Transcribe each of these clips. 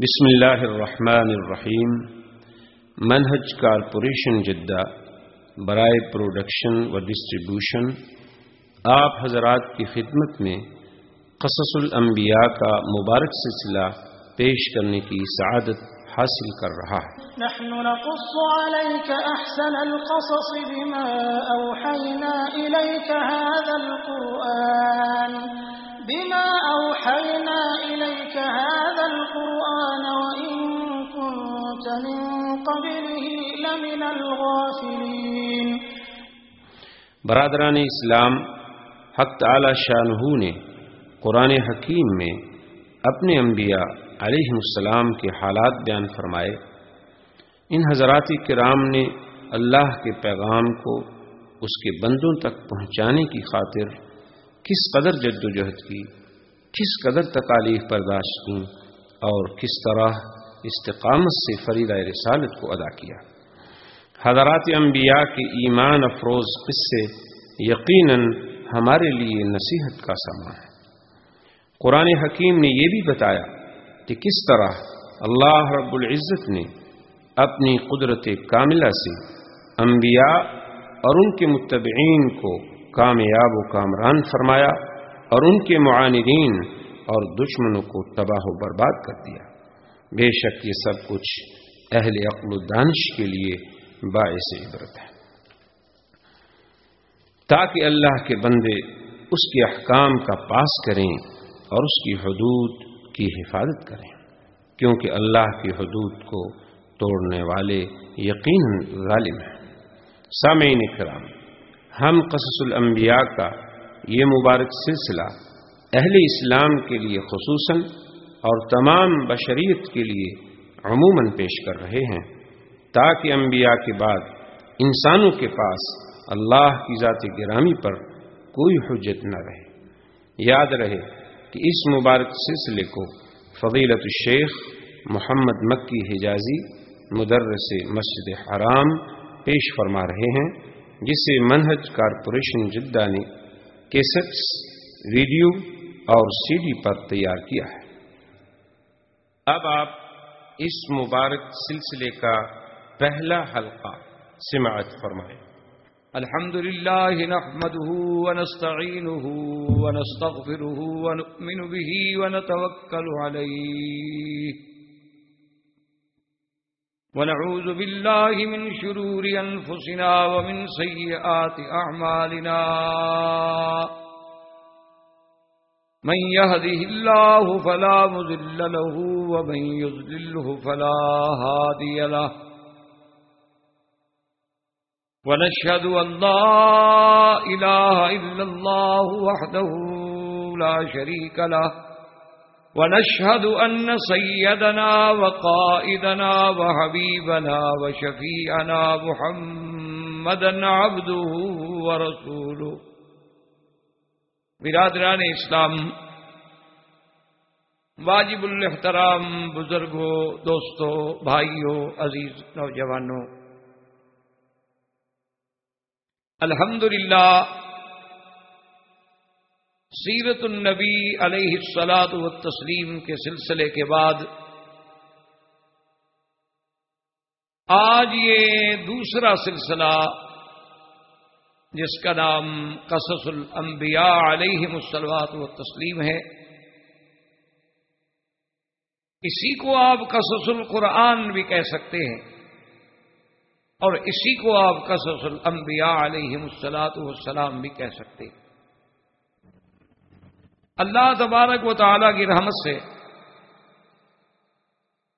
بسم اللہ الرحمن الرحیم۔ منہج کارپوریشن جدہ، برائے پروڈکشن و ڈسٹریبیوشن، آپ حضرات کی خدمت میں قصص الانبیاء کا مبارک سلسلہ پیش کرنے کی سعادت حاصل کر رہا ہے۔ نحن نقص عليك احسن القصص بما اوحينا اليك هذا القرآن، بما اوحينا اليك هذا القرآن وإن كنت من قبله لمن الغافلين. برادران اسلام، حق تعالی شاہ نے قرآن حکیم میں اپنے انبیاء علیہ السلام کے حالات بیان فرمائے۔ ان حضرات کرام نے اللہ کے پیغام کو اس کے بندوں تک پہنچانے کی خاطر کس قدر جد و جہد کی، کس قدر تکالیف برداشت کی اور کس طرح استقامت سے فریدہ رسالت کو ادا کیا۔ حضرات انبیاء کے ایمان افروز قصے یقیناً ہمارے لیے نصیحت کا سامان ہے قرآن حکیم نے یہ بھی بتایا کہ کس طرح اللہ رب العزت نے اپنی قدرت کاملہ سے انبیاء اور ان کے متبعین کو کامیاب و کامران فرمایا اور ان کے معاندین اور دشمنوں کو تباہ و برباد کر دیا۔ بے شک یہ سب کچھ اہل عقل و دانش کے لیے باعث عبرت ہے۔ تاکہ اللہ کے بندے اس کے احکام کا پاس کریں اور اس کی حدود کی حفاظت کریں۔ کیونکہ اللہ کی حدود کو توڑنے والے یقین ظالم ہیں۔ سامعین کرام، ہم قصص الانبیاء کا یہ مبارک سلسلہ اہل اسلام کے لیے خصوصاً اور تمام بشریت کے لیے عموماً پیش کر رہے ہیں، تاکہ انبیاء کے بعد انسانوں کے پاس اللہ کی ذات گرامی پر کوئی حجت نہ رہے۔ یاد رہے کہ اس مبارک سلسلے کو فضیلت الشیخ محمد مکی حجازی مدرس مسجد حرام پیش فرما رہے ہیں، جسے منہج کارپوریشن جدہ نے کیسٹس، ویڈیو اور سی ڈی پر تیار کیا ہے۔ اب آپ اس مبارک سلسلے کا پہلا حلقہ سماعت فرمائیں۔ الحمد لله نحمده ونستعينه ونستغفره ونؤمن به ونتوكل عليه ونعوذ بالله من شرور أنفسنا ومن سيئات أعمالنا من يهده الله فلا مذل له ومن يذلله فلا هادي له. ونشهد أن لا إله إلا الله وحده لا شريك له. ونشهد أن سيدنا وقائدنا وحبيبنا وشفيعنا محمدا عبده ورسوله. برادران اسلام، واجب الاحترام بزرگوں، دوستوں، بھائیوں، عزیز نوجوانوں۔ الحمدللہ، سیرت النبی علیہ السلاط و تسلیم کے سلسلے کے بعد آج یہ دوسرا سلسلہ جس کا نام قصص الانبیاء علیہ مسلوات و تسلیم ہے۔ اسی کو آپ قصص القرآن بھی کہہ سکتے ہیں۔ اور اسی کو آپ قصص الانبیاء علیہ مسلاط والسلام بھی کہہ سکتے ہیں۔ اللہ تبارک و تعالی کی رحمت سے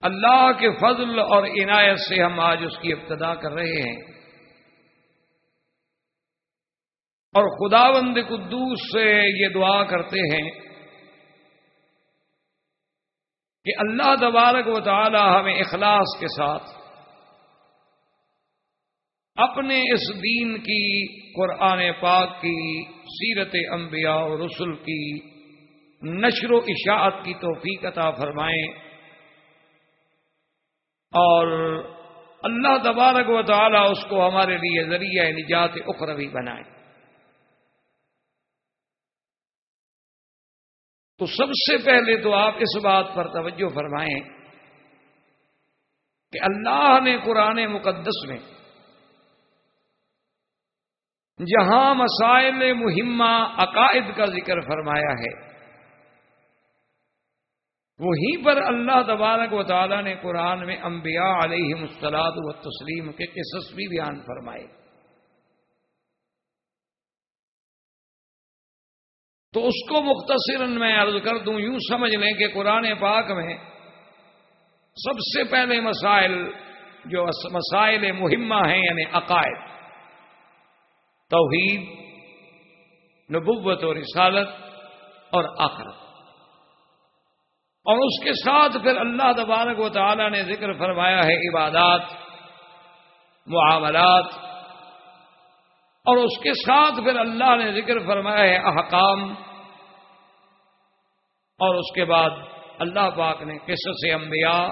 اللہ کے فضل اور عنایت سے ہم آج اس کی ابتدا کر رہے ہیں۔ اور خداوند قدوس سے یہ دعا کرتے ہیں کہ اللہ تبارک و تعالی ہمیں اخلاص کے ساتھ اپنے اس دین کی، قرآن پاک کی، سیرت انبیاء اور رسول کی، نشر و اشاعت کی توفیق عطا فرمائیں اور اللہ تبارک و تعالی اس کو ہمارے لیے ذریعہ نجات اخروی بنائے تو سب سے پہلے تو آپ اس بات پر توجہ فرمائیں کہ اللہ نے قرآن مقدس میں جہاں مسائل مہمہ عقائد کا ذکر فرمایا ہے، وہیں پر اللہ تبارک و تعالیٰ نے قرآن میں انبیاء علیہ مستلاد و تسلیم کے قصص بھی بیان فرمائے۔ تو اس کو مختصر میں عرض کر دوں، یوں سمجھ لیں کہ قرآن پاک میں سب سے پہلے مسائل جو مسائل مہمہ ہیں یعنی عقائد، توحید، نبوت و رسالت اور آخرت۔ اور اس کے ساتھ پھر اللہ تبارک و تعالی نے ذکر فرمایا ہے، عبادات، معاملات اور اس کے ساتھ پھر اللہ نے ذکر فرمایا ہے احکام اور اس کے بعد اللہ پاک نے قصص انبیاء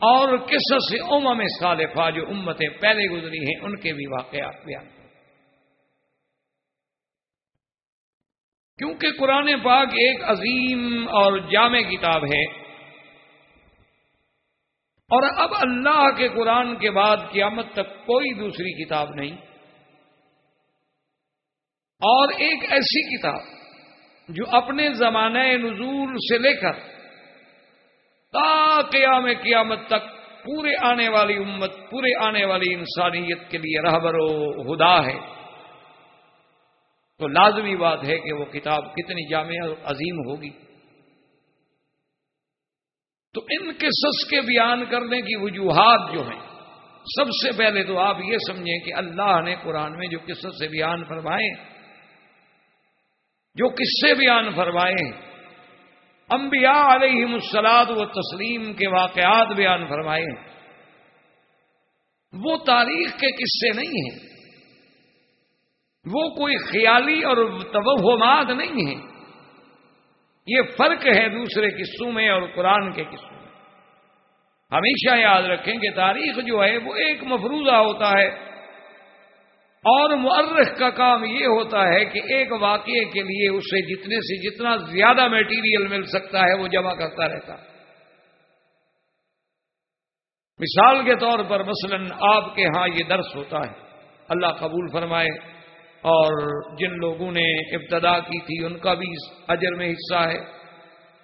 اور قصص امم صالفہ جو امتیں پہلے گزری ہیں ان کے بھی واقعات بیان کیونکہ قرآن پاک ایک عظیم اور جامع کتاب ہے اور اب اللہ کے قرآن کے بعد قیامت تک کوئی دوسری کتاب نہیں۔ اور ایک ایسی کتاب جو اپنے زمانہ نزول سے لے کر تا قیام قیامت تک پورے آنے والی امت، پورے آنے والی انسانیت کے لیے رہبر و ہدا ہے۔ تو لازمی بات ہے کہ وہ کتاب کتنی جامع اور عظیم ہوگی۔ تو ان کے سس کے بیان کرنے کی وجوہات جو ہیں، سب سے پہلے تو آپ یہ سمجھیں کہ اللہ نے قرآن میں جو قصص سے بیان فرمائے جو قصے بیان فرمائے انبیاء علیہ مسلاد و تسلیم کے واقعات بیان فرمائے وہ تاریخ کے قصے نہیں ہیں۔ وہ کوئی خیالی اور توہمات نہیں ہے یہ فرق ہے دوسرے قصوں میں اور قرآن کے قصوں میں۔ ہمیشہ یاد رکھیں کہ تاریخ جو ہے وہ ایک مفروضہ ہوتا ہے۔ اور مرخ کا کام یہ ہوتا ہے کہ ایک واقعے کے لیے اسے جتنے سے جتنا زیادہ میٹیریل مل سکتا ہے وہ جمع کرتا رہتا۔ مثال کے طور پر مثلا آپ کے ہاں یہ درس ہوتا ہے۔ اللہ قبول فرمائے اور جن لوگوں نے ابتدا کی تھی ان کا بھی اجر میں حصہ ہے۔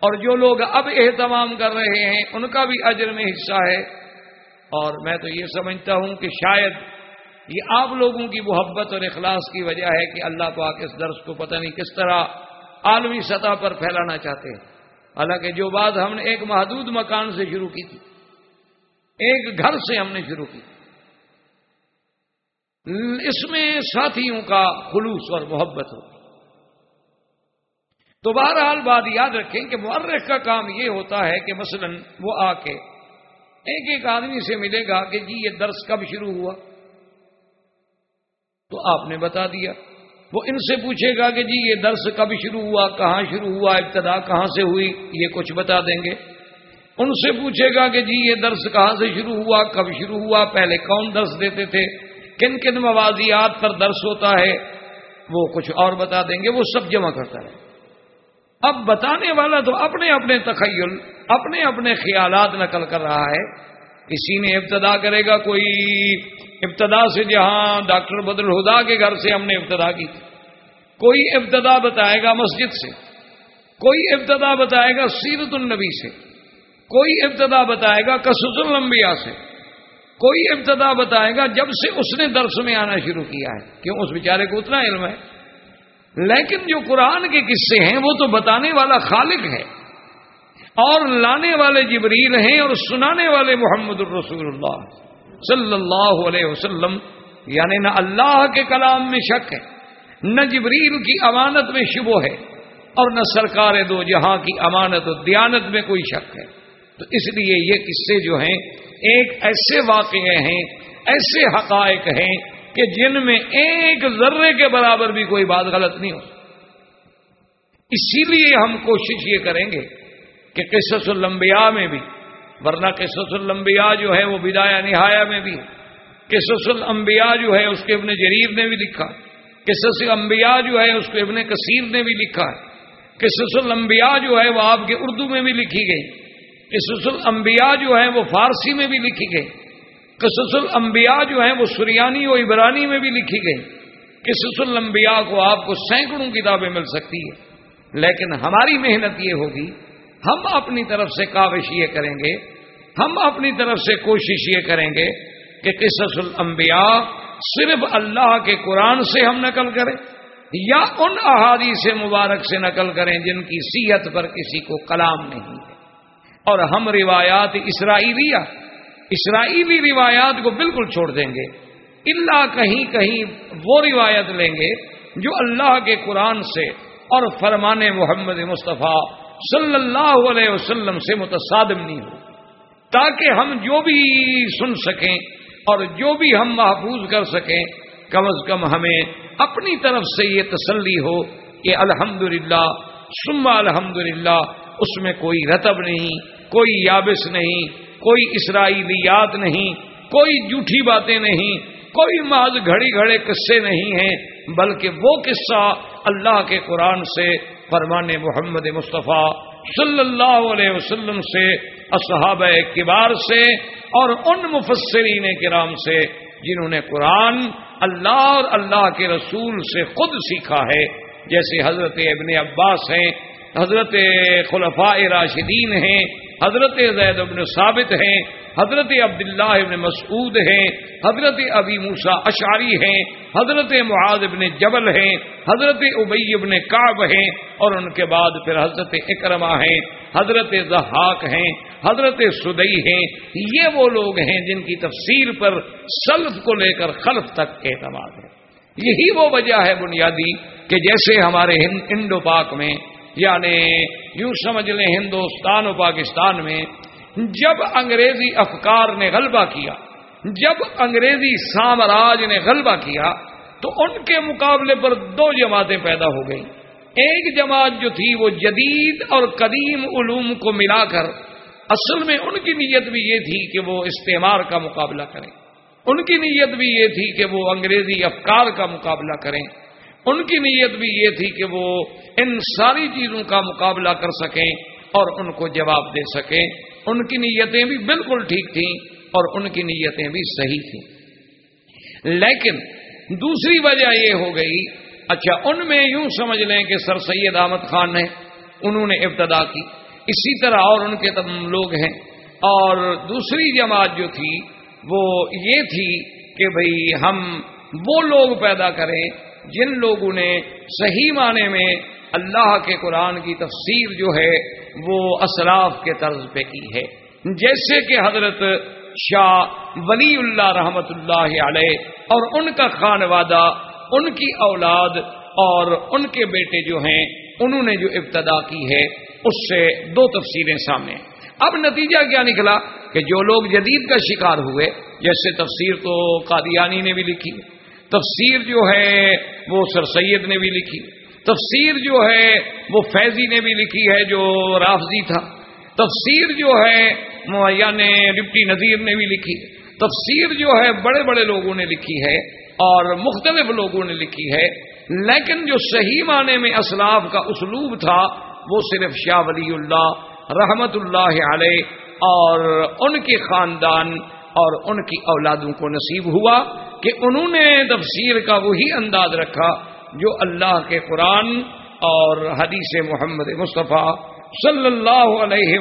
اور جو لوگ اب اہتمام کر رہے ہیں ان کا بھی اجر میں حصہ ہے۔ اور میں تو یہ سمجھتا ہوں کہ شاید یہ آپ لوگوں کی محبت اور اخلاص کی وجہ ہے کہ اللہ پاک اس درس کو پتہ نہیں کس طرح عالمی سطح پر پھیلانا چاہتے ہیں۔ حالانکہ جو بات ہم نے ایک محدود مکان سے شروع کی تھی، ایک گھر سے ہم نے شروع کی اس میں ساتھیوں کا خلوص اور محبت ہو۔ تو بہرحال بات یاد رکھیں کہ مرخ کا کام یہ ہوتا ہے کہ مثلا وہ آ کے ایک ایک آدمی سے ملے گا کہ جی یہ درس کب شروع ہوا؟ تو آپ نے بتا دیا۔ وہ ان سے پوچھے گا کہ جی یہ درس کب شروع ہوا، کہاں شروع ہوا، ابتدا کہاں سے ہوئی، یہ کچھ بتا دیں گے۔ ان سے پوچھے گا کہ جی یہ درس کہاں سے شروع ہوا، کب شروع ہوا، پہلے کون درس دیتے تھے، کن کن موازیات پر درس ہوتا ہے۔ وہ کچھ اور بتا دیں گے، وہ سب جمع کرتا ہے۔ اب بتانے والا تو اپنے اپنے تخیل، اپنے اپنے خیالات نقل کر رہا ہے۔ کسی نے ابتدا کرے گا کوئی ابتدا سے جہاں ڈاکٹر بدر ہدا کے گھر سے ہم نے ابتدا کی تھی۔ کوئی ابتدا بتائے گا مسجد سے، کوئی ابتدا بتائے گا سیرت النبی سے، کوئی ابتدا بتائے گا کسوت المبیا سے، کوئی ابتدا بتائے گا جب سے اس نے درس میں آنا شروع کیا ہے۔ کیوں؟ اس بیچارے کو اتنا علم ہے۔ لیکن جو قرآن کے قصے ہیں وہ تو بتانے والا خالق ہے۔ اور لانے والے جبریل ہیں اور سنانے والے محمد الرسول اللہ صلی اللہ علیہ وسلم یعنی نہ اللہ کے کلام میں شک ہے، نہ جبریل کی امانت میں شبو ہے اور نہ سرکار دو جہاں کی امانت و دیانت میں کوئی شک ہے۔ تو اس لیے یہ قصے جو ہیں ایک ایسے واقعے ہیں، ایسے حقائق ہیں کہ جن میں ایک ذرے کے برابر بھی کوئی بات غلط نہیں ہو۔ اسی لیے ہم کوشش یہ کریں گے کہ قصص المبیا میں بھی، ورنہ قصص المبیا جو ہے وہ بدایا نہایا میں بھی، قصص الانبیاء جو ہے اس کے ابن جریر نے بھی لکھا، قصص الانبیاء جو ہے اس کو ابن کثیر نے بھی لکھا، قصص الانبیاء جو ہے وہ آپ کے اردو میں بھی لکھی گئی، قصص الانبیاء جو ہیں وہ فارسی میں بھی لکھی گئی، قصص الانبیاء جو ہیں وہ سریانی و عبرانی میں بھی لکھی گئی، قصص الانبیاء کو آپ کو سینکڑوں کتابیں مل سکتی ہے لیکن ہماری محنت یہ ہوگی ہم اپنی طرف سے کاوش یہ کریں گے، ہم اپنی طرف سے کوشش یہ کریں گے کہ قصص الانبیاء صرف اللہ کے قرآن سے ہم نقل کریں یا ان احادیث مبارک سے نقل کریں جن کی صحت پر کسی کو کلام نہیں ہے۔ اور ہم روایات اسرائیلیہ، اسرائیلی روایات کو بالکل چھوڑ دیں گے۔ اللہ کہیں کہیں وہ روایت لیں گے جو اللہ کے قرآن سے اور فرمان محمد مصطفیٰ صلی اللہ علیہ وسلم سے متصادم نہیں ہو۔ تاکہ ہم جو بھی سن سکیں اور جو بھی ہم محفوظ کر سکیں، کم از کم ہمیں اپنی طرف سے یہ تسلی ہو کہ الحمد للہ سما الحمد اس میں کوئی رتب نہیں، کوئی یابس نہیں، کوئی اسرائیلیات نہیں، کوئی جھوٹھی باتیں نہیں، کوئی ماض گھڑی گھڑے قصے نہیں ہیں، بلکہ وہ قصہ اللہ کے قرآن سے فرمان محمد مصطفیٰ صلی اللہ علیہ وسلم سے اصحاب کبار سے اور ان مفسرین کرام سے جنہوں نے قرآن اللہ اور اللہ کے رسول سے خود سیکھا ہے۔ جیسے حضرت ابن عباس ہیں، حضرت خلفاء راشدین ہیں حضرت زید ابن ثابت ہیں، حضرت عبداللہ ابن مسعود ہیں، حضرت ابی موسا اشاری ہیں، حضرت معاذ ابن جبل ہیں، حضرت ابئی ابن کعب ہیں، اور ان کے بعد پھر حضرت اکرما ہیں، حضرت زحاق ہیں، حضرت سدئی ہیں، یہ وہ لوگ ہیں جن کی تفسیر پر سلف کو لے کر خلف تک اعتماد ہے۔ یہی وہ وجہ ہے بنیادی کہ جیسے ہمارے انڈو پاک میں یعنی یوں سمجھ لیں ہندوستان و پاکستان میں، جب انگریزی افکار نے غلبہ کیا، جب انگریزی سامراج نے غلبہ کیا، تو ان کے مقابلے پر دو جماعتیں پیدا ہو گئی ایک جماعت جو تھی وہ جدید اور قدیم علوم کو ملا کر، اصل میں ان کی نیت بھی یہ تھی کہ وہ استعمار کا مقابلہ کریں۔ ان کی نیت بھی یہ تھی کہ وہ انگریزی افکار کا مقابلہ کریں۔ ان کی نیت بھی یہ تھی کہ وہ ان ساری چیزوں کا مقابلہ کر سکیں اور ان کو جواب دے سکیں۔ ان کی نیتیں بھی بالکل ٹھیک تھیں اور ان کی نیتیں بھی صحیح تھیں۔ لیکن دوسری وجہ یہ ہو گئی اچھا ان میں یوں سمجھ لیں کہ سر سید احمد خان نے انہوں نے ابتدا کی۔ اسی طرح اور ان کے لوگ ہیں۔ اور دوسری جماعت جو تھی، وہ یہ تھی کہ بھئی ہم وہ لوگ پیدا کریں جن لوگوں نے صحیح معنی میں اللہ کے قرآن کی تفسیر جو ہے وہ اسلاف کے طرز پہ کی ہے۔ جیسے کہ حضرت شاہ ولی اللہ رحمت اللہ علیہ اور ان کا خانوادہ ان کی اولاد اور ان کے بیٹے جو ہیں، انہوں نے جو ابتدا کی ہے، اس سے دو تفسیریں سامنے۔ اب نتیجہ کیا نکلا کہ جو لوگ جدید کا شکار ہوئے، جیسے تفسیر تو قادیانی نے بھی لکھی۔ تفسیر جو ہے وہ سر سید نے بھی لکھی تفسیر جو ہے وہ فیضی نے بھی لکھی ہے جو رافضی تھا تفسیر جو ہے یعنی ڈپٹی نذیر نے بھی لکھی تفسیر جو ہے بڑے بڑے لوگوں نے لکھی ہے اور مختلف لوگوں نے لکھی ہے لیکن جو صحیح معنی میں اسلاف کا اسلوب تھا وہ صرف شاہ ولی اللہ رحمت اللہ علیہ اور ان کے خاندان اور ان کی اولادوں کو نصیب ہوا کہ انہوں نے تفسیر کا وہی انداز رکھا جو اللہ کے قرآن اور حدیث محمد مصطفیٰ صلی اللہ علیہ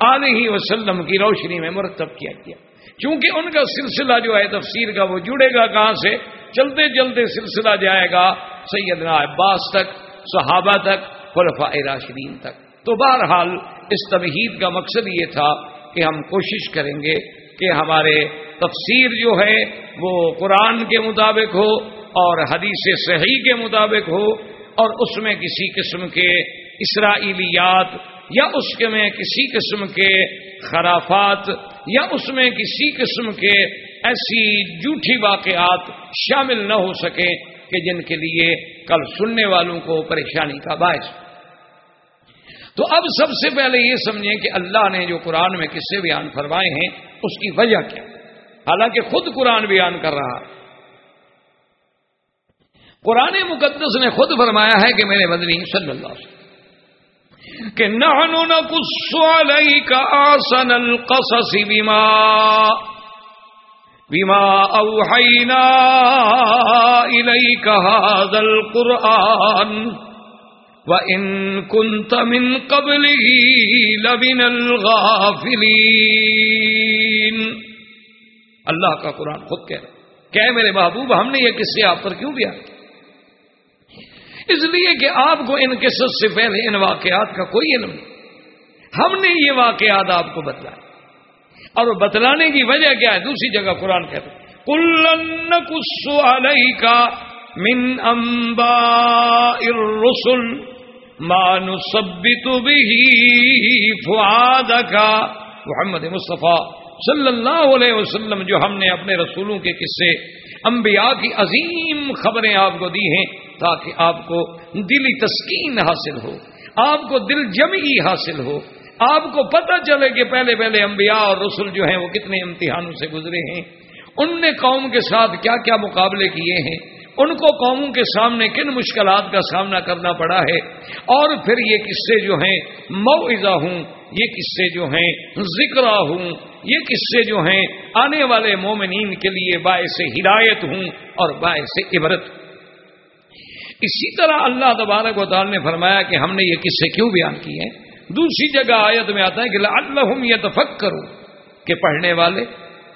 علیہ وسلم کی روشنی میں مرتب کیا گیا۔ چونکہ ان کا سلسلہ جو ہے تفسیر کا وہ جڑے گا کہاں سے؟ چلتے چلتے سلسلہ جائے گا سیدنا عباس تک، صحابہ تک، خلفاء راشدین تک۔ تو بہرحال اس تمہید کا مقصد یہ تھا کہ ہم کوشش کریں گے کہ ہمارے تفسیر جو ہے وہ قرآن کے مطابق ہو اور حدیث صحیح کے مطابق ہو اور اس میں کسی قسم کے اسرائیلیات یا اس کے میں کسی قسم کے خرافات یا اس میں کسی قسم کے ایسی جھوٹھی واقعات شامل نہ ہو سکے کہ جن کے لیے کل سننے والوں کو پریشانی کا باعث تو اب سب سے پہلے یہ سمجھیں کہ اللہ نے جو قرآن میں قصے بیان فرمائے ہیں، اس کی وجہ کیا؟ حالانکہ خود قرآن بیان کر رہا قرآن مقدس نے خود فرمایا ہے کہ میرے بدنی صلی اللہ علیہ وسلم، کہ نحن نقص عليك آسن القصص بما بما اوحينا اليك هذا القرآن وان كنت من قبله لمن الغافلين۔ اللہ کا قرآن خود کہہ رہا کہ میرے محبوب، ہم نے یہ قصے آپ پر کیوں دیا؟ اس لیے کہ آپ کو ان قصص سے پہلے ان واقعات کا کوئی علم نہیں۔ ہم نے یہ واقعات آپ کو بتلایا اور بتلانے کی وجہ کیا ہے؟ دوسری جگہ قرآن کہتے کلن کسو کا من امبا ارسل مانو سبھی تو بھی فواد کا محمد مصطفیٰ صلی اللہ علیہ وسلم جو ہم نے اپنے رسولوں کے قصے، انبیاء کی عظیم خبریں آپ کو دی ہیں تاکہ آپ کو دلی تسکین حاصل ہو، آپ کو دل جمعی حاصل ہو۔ آپ کو پتہ چلے کہ پہلے پہلے انبیاء اور رسول جو ہیں وہ کتنے امتحانوں سے گزرے ہیں۔ ان نے قوم کے ساتھ کیا کیا مقابلے کیے ہیں؟ ان کو قوموں کے سامنے کن مشکلات کا سامنا کرنا پڑا ہے؟ اور پھر یہ قصے جو ہیں معزہ ہوں، یہ قصے جو ہیں ذکر ہوں، یہ قصے جو ہیں، آنے والے مومنین کے لیے باعث ہدایت ہوں اور باعث عبرت۔ اسی طرح اللہ تبارک و تعالی نے فرمایا کہ ہم نے یہ قصے کیوں بیان کیے ہیں؟ دوسری جگہ آیت میں آتا ہے کہ اللہ یہ کہ پڑھنے والے،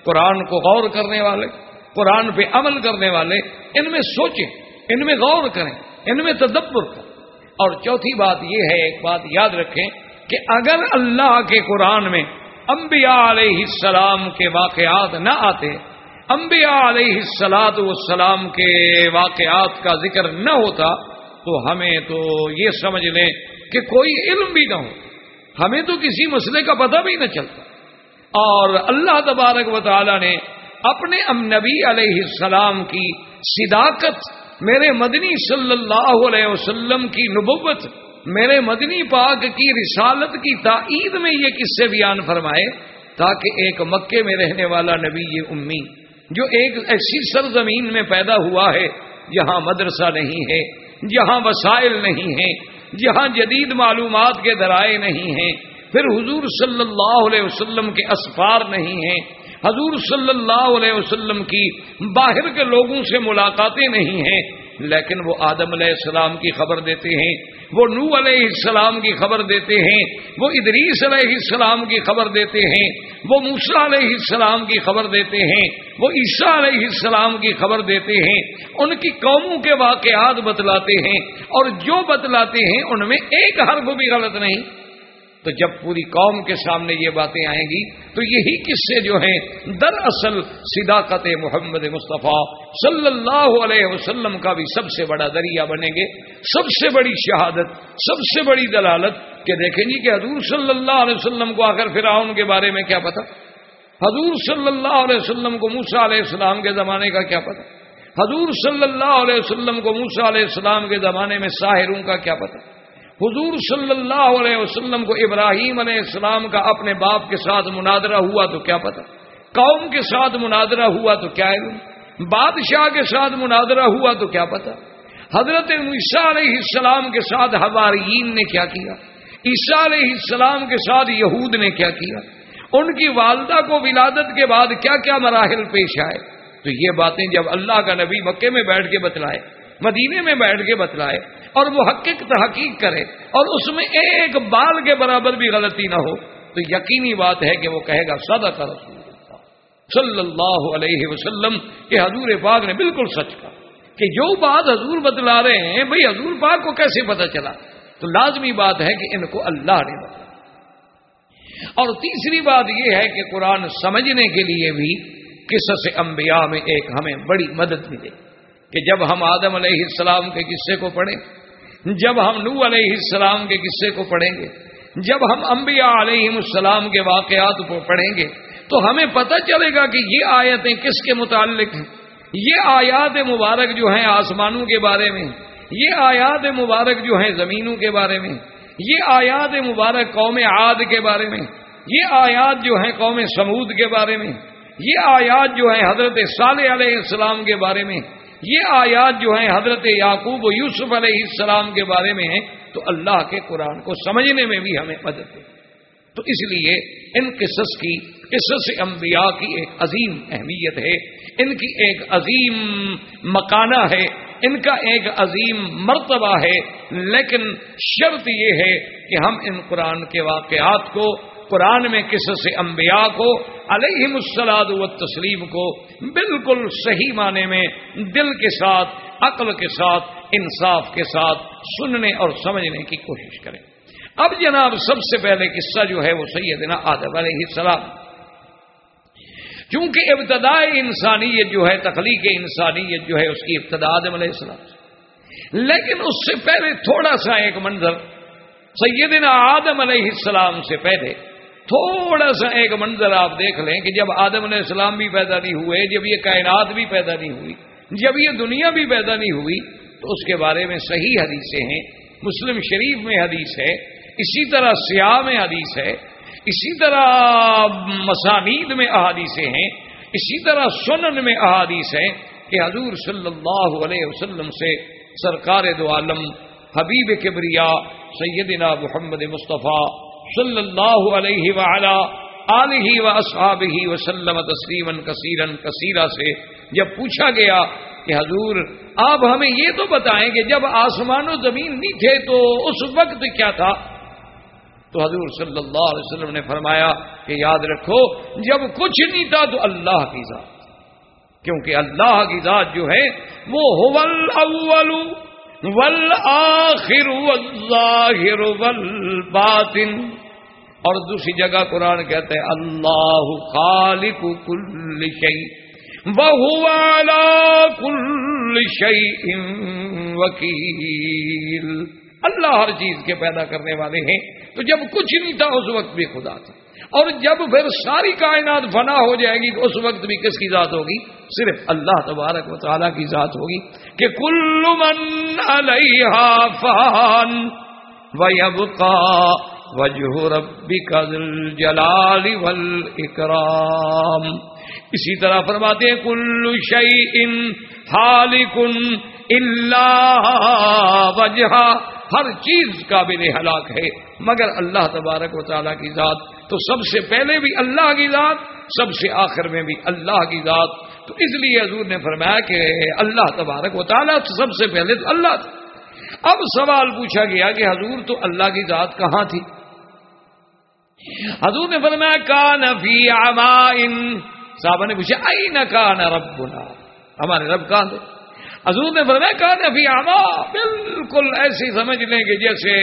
قرآن کو غور کرنے والے قرآن پہ عمل کرنے والے، ان میں سوچیں، ان میں غور کریں، ان میں تدبر کریں۔ اور چوتھی بات یہ ہے، ایک بات یاد رکھیں کہ اگر اللہ کے قرآن میں انبیاء علیہ السلام کے واقعات نہ آتے، انبیاء علیہ السلاد والسلام کے واقعات کا ذکر نہ ہوتا، تو ہمیں تو یہ سمجھ لیں کہ کوئی علم بھی نہ ہو۔ ہمیں تو کسی مسئلے کا پتہ بھی نہ چلتا۔ اور اللہ تبارک و تعالی نے اپنے ام نبی علیہ السلام کی صداقت، میرے مدنی صلی اللہ علیہ وسلم کی نبوت، میرے مدنی پاک کی رسالت کی تائید میں یہ کس سے بیان فرمائے تاکہ ایک مکے میں رہنے والا نبی یہ امی، جو ایک ایسی سرزمین میں پیدا ہوا ہے جہاں مدرسہ نہیں ہے جہاں وسائل نہیں ہیں جہاں جدید معلومات کے ذرائع نہیں ہیں، پھر حضور صلی اللہ علیہ وسلم کے اسفار نہیں ہیں۔ حضور صلی اللہ علیہ وسلم کی باہر کے لوگوں سے ملاقاتیں نہیں ہیں، لیکن وہ آدم علیہ السلام کی خبر دیتے ہیں، وہ نو علیہ السلام کی خبر دیتے ہیں، وہ ادریس علیہ السلام کی خبر دیتے ہیں، وہ موسا علیہ السلام کی خبر دیتے ہیں، وہ عیسیٰ علیہ السلام کی خبر دیتے ہیں۔ ان کی قوموں کے واقعات بتلاتے ہیں اور جو بتلاتے ہیں، ان میں ایک حرف بھی غلط نہیں۔ تو جب پوری قوم کے سامنے یہ باتیں آئیں گی، تو یہی قصے جو ہیں، دراصل صداقت محمد مصطفیٰ صلی اللہ علیہ وسلم کا بھی سب سے بڑا ذریعہ بنیں گے، سب سے بڑی شہادت، سب سے بڑی دلالت کہ دیکھیں گی کہ حضور صلی اللہ علیہ وسلم کو آخر فرعون کے بارے میں کیا پتا حضور صلی اللہ علیہ وسلم کو موسا علیہ السلام کے زمانے کا کیا پتا حضور صلی اللہ علیہ وسلم کو موسا علیہ السلام کے زمانے میں ساحروں کا کیا پتا حضور صلی اللہ علیہ وسلم کو ابراہیم علیہ السلام کا اپنے باپ کے ساتھ مناظرہ ہوا تو کیا پتا قوم کے ساتھ مناظرہ ہوا تو کیا علم؟ بادشاہ کے ساتھ مناظرہ ہوا تو کیا پتا حضرت عیسیٰ علیہ السلام کے ساتھ حوارین نے کیا کیا؟ عیسیٰ علیہ السلام کے ساتھ یہود نے کیا کیا؟ ان کی والدہ کو ولادت کے بعد کیا کیا مراحل پیش آئے؟ تو یہ باتیں جب اللہ کا نبی مکے میں بیٹھ کے بتلائے، مدینے میں بیٹھ کے بتلائے اور وہ حقیق تحقیق کرے اور اس میں ایک بال کے برابر بھی غلطی نہ ہو، تو یقینی بات ہے کہ وہ کہے گا سدا کا رسول صلی اللہ علیہ وسلم کہ حضور پاک نے بالکل سچ کہا کہ جو بات حضور بتلا رہے ہیں بھائی حضور پاک کو کیسے پتا چلا؟ تو لازمی بات ہے کہ ان کو اللہ نے بتلا اور تیسری بات یہ ہے کہ قرآن سمجھنے کے لیے بھی قصص انبیاء میں ایک ہمیں بڑی مدد ملے۔ کہ جب ہم آدم علیہ السلام کے قصے کو پڑھیں جب ہم نو علیہ السلام کے قصے کو پڑھیں گے، جب ہم انبیاء علیہ السلام کے واقعات کو پڑھیں گے، تو ہمیں پتہ چلے گا کہ یہ آیتیں کس کے متعلق ہیں۔ یہ آیات مبارک جو ہیں آسمانوں کے بارے میں، یہ آیات مبارک جو ہیں زمینوں کے بارے میں، یہ آیات مبارک قوم عاد کے بارے میں، یہ آیات جو ہیں قوم سمود کے بارے میں، یہ آیات جو ہیں حضرت صالح علیہ السلام کے بارے میں یہ آیات جو ہیں حضرت یعقوب و یوسف علیہ السلام کے بارے میں ہیں، تو اللہ کے قرآن کو سمجھنے میں بھی ہمیں مدد دے۔ تو اس لیے ان قصص کی، قصص انبیاء کی ایک عظیم اہمیت ہے۔ ان کی ایک عظیم مکانہ ہے۔ ان کا ایک عظیم مرتبہ ہے۔ لیکن شرط یہ ہے کہ ہم ان قرآن کے واقعات کو قرآن میں قصص انبیاء کو علیہ مسلاد و تسلیم کو بالکل صحیح معنی میں دل کے ساتھ، عقل کے ساتھ، انصاف کے ساتھ سننے اور سمجھنے کی کوشش کریں۔ اب جناب سب سے پہلے قصہ جو ہے وہ سیدنا آدم علیہ السلام۔ چونکہ ابتدائی انسانیت جو ہے، تخلیق انسانیت جو ہے، اس کی ابتدا آدم علیہ السلام لیکن اس سے پہلے تھوڑا سا ایک منظر سیدنا آدم علیہ السلام سے پہلے۔ تھوڑا سا ایک منظر آپ دیکھ لیں کہ جب آدم علیہ السلام بھی پیدا نہیں ہوئے، جب یہ کائنات بھی پیدا نہیں ہوئی، جب یہ دنیا بھی پیدا نہیں ہوئی، تو اس کے بارے میں صحیح حدیثیں ہیں، مسلم شریف میں حدیث ہے، اسی طرح سیاہ میں حدیث ہے، اسی طرح مسانید میں احادیثیں ہیں، اسی طرح سنن میں احادیث ہیں کہ حضور صلی اللہ علیہ وسلم سے سرکار دو عالم حبیب کبریا، سیدنا محمد مصطفیٰ صلی اللہ علیہ وعلا آلہ و اصحابہ وسلم تسلیما کثیرا کثیرا سے جب پوچھا گیا کہ حضور، آپ ہمیں یہ تو بتائیں کہ جب آسمان و زمین نہیں تھے تو اس وقت کیا تھا؟ تو حضور صلی اللہ علیہ وسلم نے فرمایا کہ یاد رکھو، جب کچھ نہیں تھا تو اللہ کی ذات، کیونکہ اللہ کی ذات جو ہے وہ اول والآخر والظاہر والباطن۔ اور دوسری جگہ قرآن کہتے ہیں، اللہ خالق کل شعی بہو کل شعی وکیل۔ اللہ ہر چیز کے پیدا کرنے والے ہیں۔ تو جب کچھ نہیں تھا اس وقت بھی خدا تھا۔ اور جب پھر ساری کائنات فنا ہو جائے گی تو اس وقت بھی کس کی ذات ہوگی؟ صرف اللہ تبارک و تعالیٰ کی ذات ہوگی۔ کہ کل من علیہ فان ویبقا وجہ ربک جلال ول اکرام اسی طرح فرماتے ہیں، کل شعی ان ہالکن اللہ وجہ ہر چیز قابل ہلاک ہے، مگر اللہ تبارک و تعالیٰ کی ذات۔ تو سب سے پہلے بھی اللہ کی ذات، سب سے آخر میں بھی اللہ کی ذات۔ تو اس لیے حضور نے فرمایا کہ اللہ تبارک و تعالیٰ سب سے پہلے تو اللہ تھا۔ اب سوال پوچھا گیا کہ حضور تو اللہ کی ذات کہاں تھی؟ حضور نے فرمایا، کان فی آمائن صاحب نے پوچھا آئی نہ کان رب ہمارے رب کہاں تھے؟ حضور نے فرمایا کہا نبی آما بالکل ایسی سمجھ لیں کہ جیسے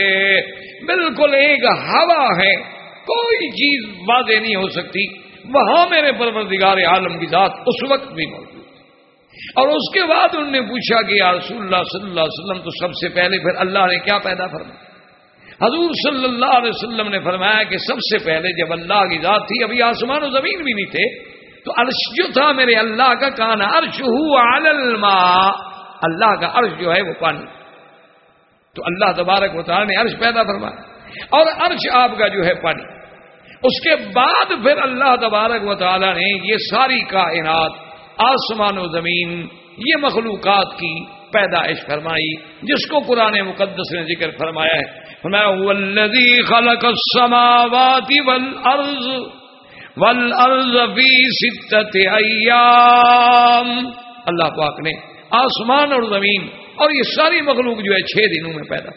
بالکل ایک ہوا ہے، کوئی چیز واضح نہیں ہو سکتی۔ وہاں میرے پروردگار عالم کی ذات اس وقت بھی موجود اور اس کے بعد انہوں نے پوچھا کہ یا رسول اللہ صلی اللہ علیہ وسلم تو سب سے پہلے پھر اللہ نے کیا پیدا فرمایا؟ حضور صلی اللہ علیہ وسلم نے فرمایا کہ سب سے پہلے جب اللہ کی ذات تھی، ابھی آسمان و زمین بھی نہیں تھے، تو عرش جو تھا میرے اللہ کا، کانا عرش ہوا اللہ کا عرش جو ہے وہ پانی تو اللہ تبارک و تعالیٰ نے عرش پیدا فرمایا۔ اور عرش آپ کا جو ہے پانی اس کے بعد پھر اللہ تبارک و تعالیٰ نے یہ ساری کائنات، آسمان و زمین، یہ مخلوقات کی پیدائش فرمائی، جس کو قرآن مقدس نے ذکر فرمایا ہے۔ فرمایا خلق السماوات والارض والارض فی ستت ایام اللہ پاک نے آسمان اور زمین اور یہ ساری مخلوق جو ہے چھ دنوں میں پیدا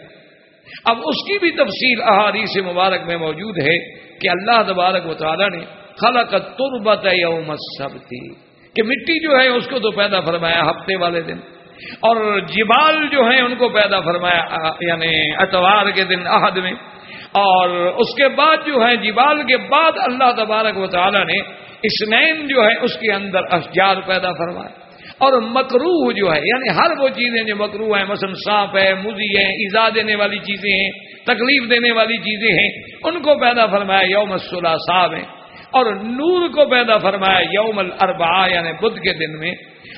اب اس کی بھی تفصیل احادیث مبارک میں موجود ہے کہ اللہ تبارک و تعالیٰ نے خلق تربت یوم تھی کہ مٹی جو ہے اس کو تو پیدا فرمایا ہفتے والے دن۔ اور جبال جو ہیں ان کو پیدا فرمایا یعنی اتوار کے دن عہد میں۔ اور اس کے بعد جو ہے، جبال کے بعد اللہ تبارک و تعالیٰ نے اسنین جو ہے، اس کے اندر اشجار پیدا فرمایا اور مکرو جو ہے یعنی ہر وہ چیزیں جو مکرو ہیں، مثلا سانپ ہے، مزی ہے، ایزا دینے والی چیزیں ہیں، تکلیف دینے والی چیزیں ہیں، ان کو پیدا فرمایا یوم صاحب ہیں اور نور کو پیدا فرمایا یوم الربا یعنی بدھ کے دن میں۔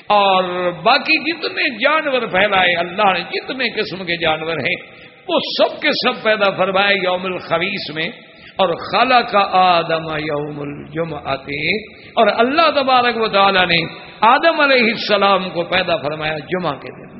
اور باقی جتنے جانور پھیلائے، اللہ نے جتنے قسم کے جانور ہیں، وہ سب کے سب پیدا فرمائے یوم الخویس میں، اور خالہ کا آدم یوم الجم اور اللہ تبارک و تعالیٰ نے آدم علیہ السلام کو پیدا فرمایا جمعہ کے دن۔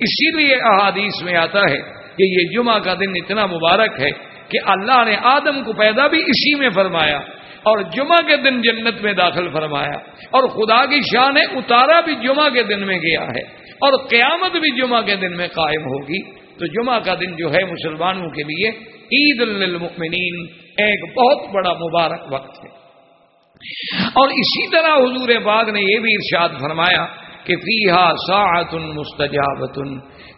اسی لیے احادیث میں آتا ہے کہ یہ جمعہ کا دن اتنا مبارک ہے کہ اللہ نے آدم کو پیدا بھی اسی میں فرمایا۔ اور جمعہ کے دن جنت میں داخل فرمایا اور خدا کی شان ہے اتارا بھی جمعہ کے دن میں گیا ہے اور قیامت بھی جمعہ کے دن میں قائم ہوگی تو جمعہ کا دن جو ہے مسلمانوں کے لیے عید للمؤمنین ایک بہت بڑا مبارک وقت ہے۔ اور اسی طرح حضور باغ نے یہ بھی ارشاد فرمایا کہ فیحا ساعت مستجابت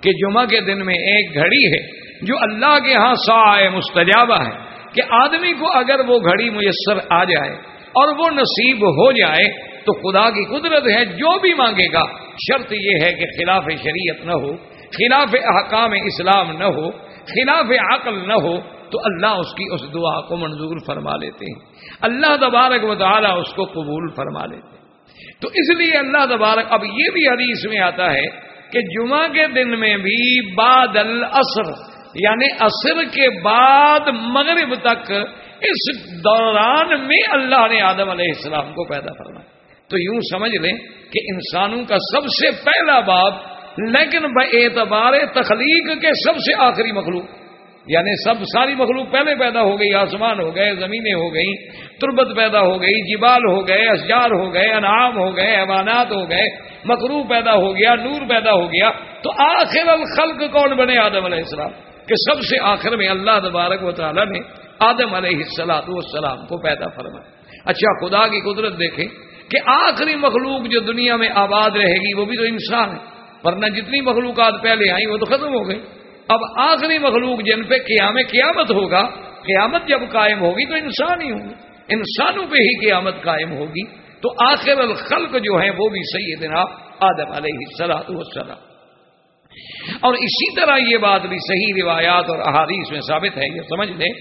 کہ جمعہ کے دن میں ایک گھڑی ہے جو اللہ کے ہاں سا مستجابہ ہے۔ کہ آدمی کو اگر وہ گھڑی میسر آ جائے اور وہ نصیب ہو جائے تو خدا کی قدرت ہے جو بھی مانگے گا۔ شرط یہ ہے کہ خلاف شریعت نہ ہو، خلاف احکام اسلام نہ ہو، خلاف عقل نہ ہو تو اللہ اس کی اس دعا کو منظور فرما لیتے ہیں۔ اللہ تبارک و تعالی اس کو قبول فرما لیتے ہیں۔ تو اس لیے اللہ تبارک، اب یہ بھی حدیث میں آتا ہے کہ جمعہ کے دن میں بھی بادل اثر یعنی عصر کے بعد مغرب تک اس دوران میں اللہ نے آدم علیہ السلام کو پیدا فرمایا۔ تو یوں سمجھ لیں کہ انسانوں کا سب سے پہلا باب لیکن بے اعتبار تخلیق کے سب سے آخری مخلوق۔ یعنی سب ساری مخلوق پہلے پیدا ہو گئی، آسمان ہو گئے، زمینیں ہو گئی تربت پیدا ہو گئی، جبال ہو گئے، اشجار ہو گئے، انعام ہو گئے، حیوانات ہو گئے مکرو پیدا ہو گیا، نور پیدا ہو گیا۔ تو آخر الخلق کون بنے؟ آدم علیہ السلام۔ کہ سب سے آخر میں اللہ تبارک و تعالیٰ نے آدم علیہ السلاط والسلام کو پیدا فرمایا۔ اچھا خدا کی قدرت دیکھیں کہ آخری مخلوق جو دنیا میں آباد رہے گی وہ بھی تو انسان ہے۔ ورنہ جتنی مخلوقات پہلے آئیں وہ تو ختم ہو گئی اب آخری مخلوق جن پہ قیام قیامت ہوگا، قیامت جب قائم ہوگی تو انسان ہی ہوں گے۔ انسانوں پہ ہی قیامت قائم ہوگی۔ تو آخر الخلق جو ہے وہ بھی سیدنا آدم علیہ السلام والسلام۔ اور اسی طرح یہ بات بھی صحیح روایات اور احادیث میں ثابت ہے، یہ سمجھ لیں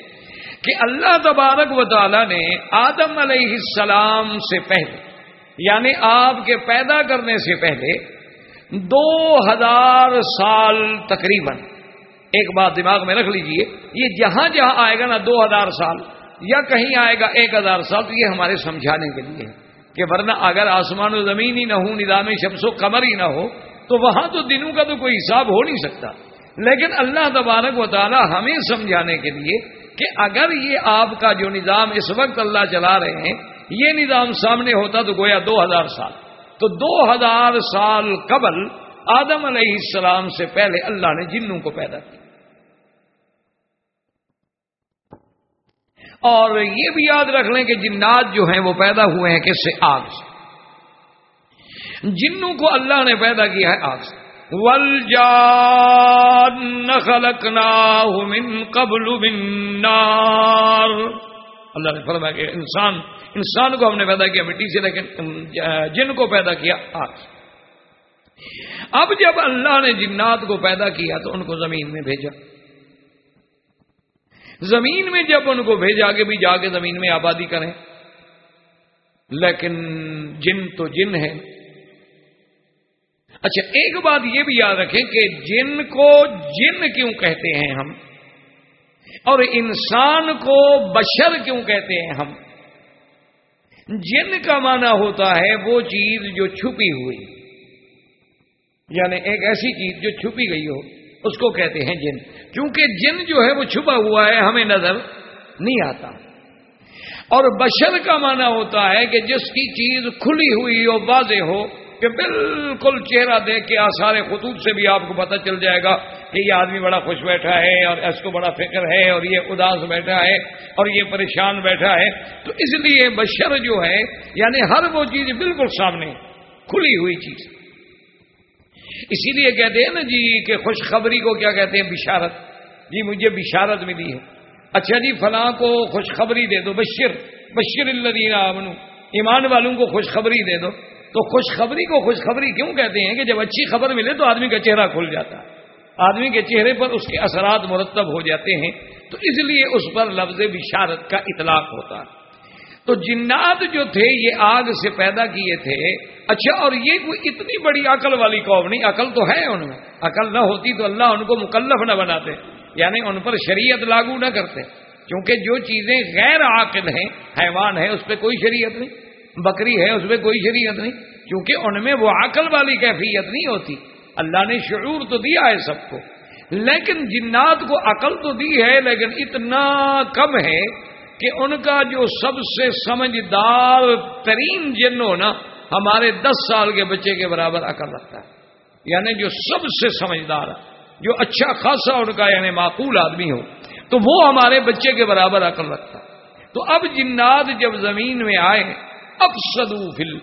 کہ اللہ تبارک و تعالی نے آدم علیہ السلام سے پہلے یعنی آپ کے پیدا کرنے سے پہلے، دو ہزار سال تقریباً، ایک بات دماغ میں رکھ لیجیے، یہ جہاں جہاں آئے گا نا، دو ہزار سال، یا کہیں آئے گا ایک ہزار سال، تو یہ ہمارے سمجھانے کے لیے کہ ورنہ اگر آسمان و زمین ہی نہ ہو نظام شمس و کمر ہی نہ ہو تو وہاں تو دنوں کا تو کوئی حساب ہو نہیں سکتا۔ لیکن اللہ تبارک و تعالی ہمیں سمجھانے کے لیے کہ اگر یہ آپ کا جو نظام اس وقت اللہ چلا رہے ہیں، یہ نظام سامنے ہوتا تو گویا دو ہزار سال۔ تو دو ہزار سال قبل آدم علیہ السلام سے پہلے اللہ نے جنوں کو پیدا کیا۔ اور یہ بھی یاد رکھ لیں کہ جنات جو ہیں وہ پیدا ہوئے ہیں کس سے؟ آگ سے۔ جنوں کو اللہ نے پیدا کیا ہے آگ سے ول جان قبل نار اللہ نے فرمایا کہ انسان انسان کو ہم نے پیدا کیا، مٹی سے، لیکن جن کو پیدا کیا آگ سے اب جب اللہ نے جنات کو پیدا کیا تو ان کو زمین میں بھیجا۔ زمین میں جب ان کو بھیجا کے بھی جا کے زمین میں آبادی کریں۔ لیکن جن تو جن ہے اچھا ایک بات یہ بھی یاد رکھیں کہ جن کو جن کیوں کہتے ہیں ہم؟ اور انسان کو بشر کیوں کہتے ہیں ہم؟ جن کا معنی ہوتا ہے وہ چیز جو چھپی ہوئی یعنی ایک ایسی چیز جو چھپی گئی ہو، اس کو کہتے ہیں جن۔ کیونکہ جن جو ہے وہ چھپا ہوا ہے، ہمیں نظر نہیں آتا۔ اور بشر کا معنی ہوتا ہے کہ جس کی چیز کھلی ہوئی ہو، واضح ہو کہ بالکل چہرہ دیکھ کے آسارے خطوط سے بھی آپ کو پتہ چل جائے گا کہ یہ آدمی بڑا خوش بیٹھا ہے اور اس کو بڑا فکر ہے اور یہ اداس بیٹھا ہے اور یہ پریشان بیٹھا ہے۔ تو اس لیے بشر جو ہے یعنی ہر وہ چیز بالکل سامنے، کھلی ہوئی چیز۔ اسی لیے کہتے ہیں نا جی کہ خوشخبری کو کیا کہتے ہیں؟ بشارت۔ جی مجھے بشارت ملی ہے۔ اچھا جی فلاں کو خوشخبری دے دو، بشر بشر اللہ امن ایمان والوں کو خوشخبری دے دو۔ تو خوشخبری کو خوشخبری کیوں کہتے ہیں کہ جب اچھی خبر ملے تو آدمی کا چہرہ کھل جاتا ہے۔ آدمی کے چہرے پر اس کے اثرات مرتب ہو جاتے ہیں، تو اس لیے اس پر لفظ بشارت کا اطلاق ہوتا ہے۔ تو جنات جو تھے، یہ آگ سے پیدا کیے تھے۔ اچھا اور یہ کوئی اتنی بڑی عقل والی قوم نہیں، عقل تو ہے ان میں۔ عقل نہ ہوتی تو اللہ ان کو مکلف نہ بناتے یعنی ان پر شریعت لاگو نہ کرتے۔ کیونکہ جو چیزیں غیر عاقل ہیں، حیوان ہے، اس پہ کوئی شریعت نہیں۔ بکری ہے، اس پہ کوئی شریعت نہیں۔ کیونکہ ان میں وہ عقل والی کیفیت نہیں ہوتی۔ اللہ نے شعور تو دیا ہے سب کو۔ لیکن جنات کو عقل تو دی ہے، لیکن اتنا کم ہے کہ ان کا جو سب سے سمجھدار ترین جن ہو نا ہمارے دس سال کے بچے کے برابر عقل رکھتا ہے۔ یعنی جو سب سے سمجھدار، جو اچھا خاصا ان کا یعنی معقول آدمی ہو، تو وہ ہمارے بچے کے برابر عقل رکھتا۔ تو اب جنات جب زمین میں آئے اب سدو فل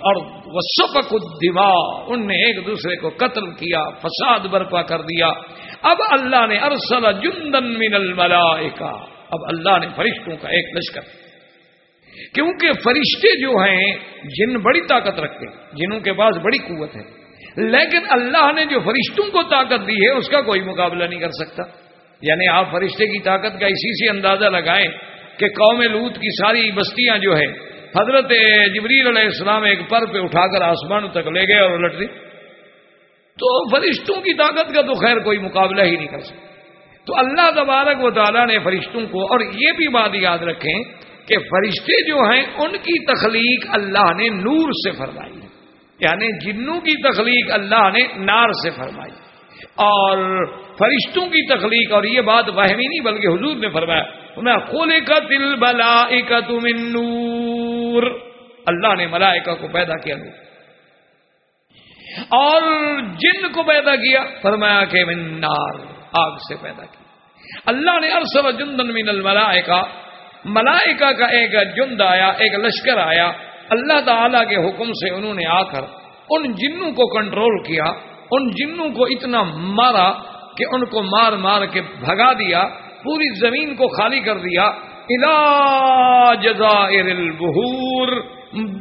و سپک دماغ ان نے ایک دوسرے کو قتل کیا، فساد برپا کر دیا۔ اب اللہ نے ارسل جندن من الملائکہ۔ اب اللہ نے فرشتوں کا ایک لشکر۔ کیونکہ فرشتے جو ہیں، جن بڑی طاقت رکھتے ہیں جنوں کے پاس بڑی قوت ہے۔ لیکن اللہ نے جو فرشتوں کو طاقت دی ہے، اس کا کوئی مقابلہ نہیں کر سکتا۔ یعنی آپ فرشتے کی طاقت کا اسی سے اندازہ لگائیں کہ قوم لوت کی ساری بستیاں جو ہے حضرت جبریل علیہ السلام ایک پر پہ اٹھا کر آسمان تک لے گئے اور الٹ دی۔ تو فرشتوں کی طاقت کا تو خیر کوئی مقابلہ ہی نہیں کر سکتا۔ تو اللہ تبارک و تعالیٰ نے فرشتوں کو، اور یہ بھی بات یاد رکھیں کہ فرشتے جو ہیں، ان کی تخلیق اللہ نے نور سے فرمائی یعنی جنوں کی تخلیق اللہ نے نار سے فرمائی اور فرشتوں کی تخلیق، اور یہ بات وہمی نہیں، بلکہ حضور نے فرمایا میں کھولے کا دل بلا تم نور. اللہ نے ملائکہ کو پیدا کیا نور۔ اور جن کو پیدا کیا، فرمایا کہ من نار، آگ سے پیدا کیا۔ اللہ نے ارسل جندن من الملائکہ، ملائکہ کا ایک جند آیا، ایک لشکر آیا۔ اللہ تعالی کے حکم سے انہوں نے آ کر ان جنوں کو کنٹرول کیا۔ ان جنوں کو اتنا مارا کہ ان کو مار مار کے بھگا دیا، پوری زمین کو خالی کر دیا۔ الا جزائر البہور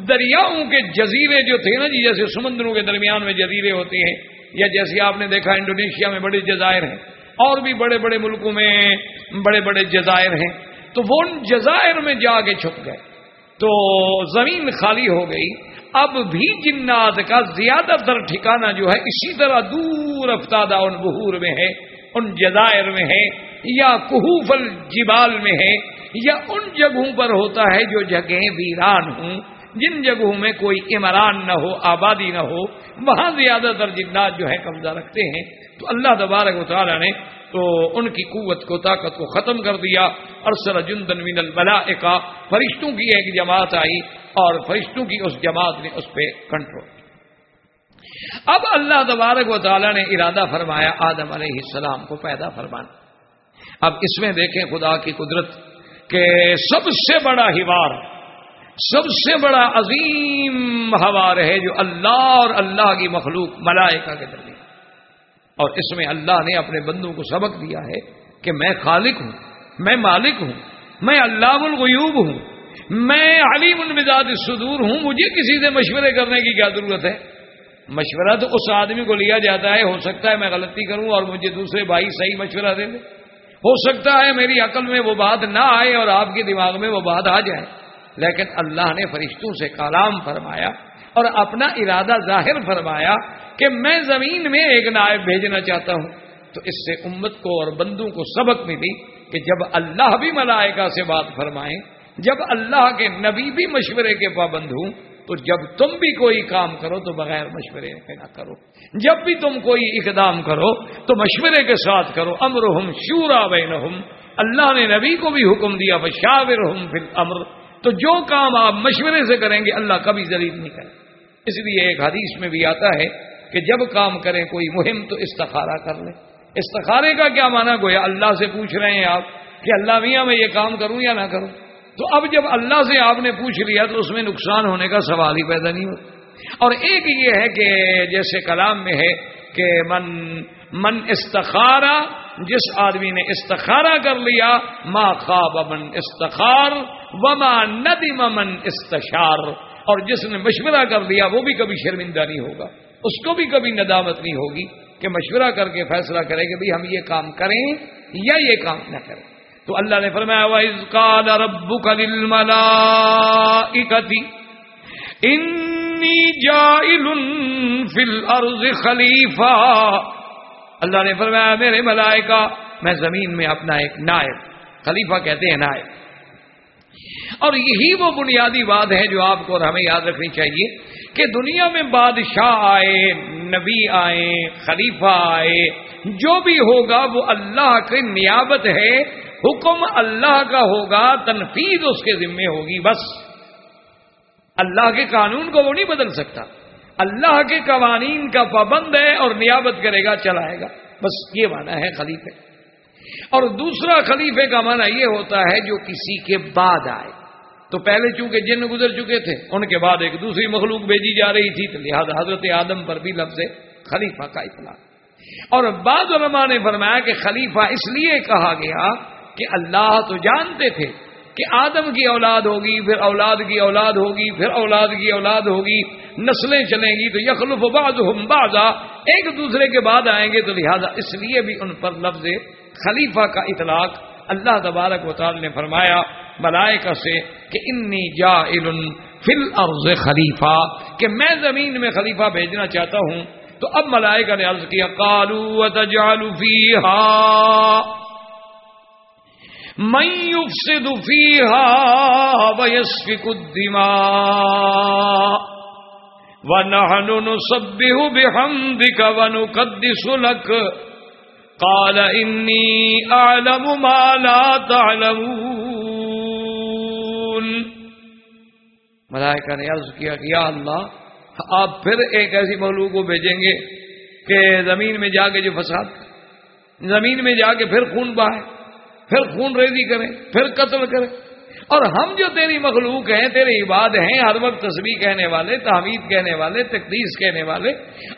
دریاؤں کے جزیرے جو تھے نا جی جیسے سمندروں کے درمیان میں جزیرے ہوتے ہیں، یا جیسے آپ نے دیکھا انڈونیشیا میں بڑے جزائر ہیں، اور بھی بڑے بڑے ملکوں میں بڑے بڑے جزائر ہیں۔ تو وہ ان جزائر میں جا کے چھپ گئے۔ تو زمین خالی ہو گئی۔ اب بھی جنات کا زیادہ تر ٹھکانہ جو ہے اسی طرح دور افتادہ ان بہور میں ہے، ان جزائر میں ہے، یا کہوف الجبال میں ہے، یا ان جگہوں پر ہوتا ہے جو جگہیں ویران ہوں۔ جن جگہوں میں کوئی عمران نہ ہو، آبادی نہ ہو، وہاں زیادہ تر جنات جو ہے قبضہ رکھتے ہیں۔ تو اللہ تبارک و تعالیٰ نے تو ان کی قوت کو، طاقت کو ختم کر دیا۔ اور سر جندن من البلا فرشتوں کی ایک جماعت آئی۔ اور فرشتوں کی اس جماعت نے اس پہ کنٹرول اب اللہ تبارک و تعالیٰ نے ارادہ فرمایا آدم علیہ السلام کو پیدا فرمانا۔ اب اس میں دیکھیں خدا کی قدرت کہ سب سے بڑا ہیوار سب سے بڑا عظیم ہوار ہے جو اللہ اور اللہ کی مخلوق ملائکہ کے درمیان۔ اور اس میں اللہ نے اپنے بندوں کو سبق دیا ہے کہ میں خالق ہوں، میں مالک ہوں، میں اللہ الغیوب ہوں۔ میں علیم المزاد صدور ہوں، مجھے کسی سے مشورے کرنے کی کیا ضرورت ہے؟ مشورہ تو اس آدمی کو لیا جاتا ہے، ہو سکتا ہے میں غلطی کروں اور مجھے دوسرے بھائی صحیح مشورہ دے دیں ہو سکتا ہے میری عقل میں وہ بات نہ آئے اور آپ کے دماغ میں وہ بات آ جائے۔ لیکن اللہ نے فرشتوں سے کلام فرمایا اور اپنا ارادہ ظاہر فرمایا کہ میں زمین میں ایک نائب بھیجنا چاہتا ہوں۔ تو اس سے امت کو اور بندوں کو سبق ملی کہ جب اللہ بھی ملائکہ سے بات فرمائیں جب اللہ کے نبی بھی مشورے کے پابند ہوں، تو جب تم بھی کوئی کام کرو، تو بغیر مشورے کے نہ کرو۔ جب بھی تم کوئی اقدام کرو، تو مشورے کے ساتھ کرو۔ امر ہم شورا بین اللہ نے نبی کو بھی حکم دیا بشاور ہم پھر امر تو جو کام آپ مشورے سے کریں گے، اللہ کبھی ذریع نہیں کرے۔ اس لیے ایک حدیث میں بھی آتا ہے کہ جب کام کریں کوئی مہم، تو استخارہ کر لیں استخارے کا کیا مانا گویا اللہ سے پوچھ رہے ہیں آپ کہ اللہ میاں میں یہ کام کروں یا نہ کروں؟ تو اب جب اللہ سے آپ نے پوچھ لیا تو اس میں نقصان ہونے کا سوال ہی پیدا نہیں ہوتا۔ اور ایک یہ ہے کہ جیسے کلام میں ہے کہ من من استخارہ جس آدمی نے استخارہ کر لیا، ما خواب من استخار، وما ندم من استشار۔ اور جس نے مشورہ کر لیا، وہ بھی کبھی شرمندہ نہیں ہوگا۔ اس کو بھی کبھی ندامت نہیں ہوگی کہ مشورہ کر کے فیصلہ کرے کہ ہم یہ کام کریں یا یہ کام نہ کریں۔ تو اللہ نے فرمایا ربو کا دل ملا فل ارض خلیفہ اللہ نے فرمایا، میرے ملائکہ، میں زمین میں اپنا ایک نائب خلیفہ کہتے ہیں، نائب. اور یہی وہ بنیادی بات ہے جو آپ کو اور ہمیں یاد رکھنی چاہیے کہ دنیا میں بادشاہ آئے، نبی آئے، خلیفہ آئے، جو بھی ہوگا وہ اللہ کی نیابت ہے حکم اللہ کا ہوگا، تنفیذ اس کے ذمے ہوگی، بس۔ اللہ کے قانون کو وہ نہیں بدل سکتا۔ اللہ کے قوانین کا پابند ہے اور نیابت کرے گا، چلائے گا۔ بس یہ مانا ہے خلیفے اور دوسرا خلیفے کا معنی یہ ہوتا ہے جو کسی کے بعد آئے۔ تو پہلے چونکہ جن گزر چکے تھے، ان کے بعد ایک دوسری مخلوق بھیجی جا رہی تھی، تو لہٰذا حضرت آدم پر بھی لفظ خلیفہ کا اطلاع اور بعض علماء نے فرمایا کہ خلیفہ اس لیے کہا گیا کہ اللہ تو جانتے تھے کہ آدم کی اولاد ہوگی، پھر اولاد کی اولاد ہوگی، پھر اولاد کی اولاد ہوگی، نسلیں چلیں گی تو یخلف بعض ہم بازا ایک دوسرے کے بعد آئیں گے تو لہذا اس لیے بھی ان پر لفظ خلیفہ کا اطلاق اللہ تبارک و تعالی نے فرمایا، ملائکہ سے کہ انی جا فل ارض خلیفہ، کہ میں زمین میں خلیفہ بھیجنا چاہتا ہوں۔ تو اب ملائکہ نے عرض کیا کالو فیہا۔ من يفسد فيها ويسفك الدماء ونحن نصبه بحمدك ونقدس لك. قال إني أعلم ما لا تعلمون. ملائکہ نے عرض کیا کہ یا اللہ، آپ پھر ایک ایسی مخلوق کو بھیجیں گے کہ زمین میں جا کے جو فساد، زمین میں جا کے پھر خون بہائے۔ پھر خون ریزی کریں، پھر قتل کریں۔ اور ہم جو تیری مخلوق ہیں، تیرے عباد ہیں، ہر وقت تصویر کہنے والے، تحمید کہنے والے، تقدیس کہنے والے،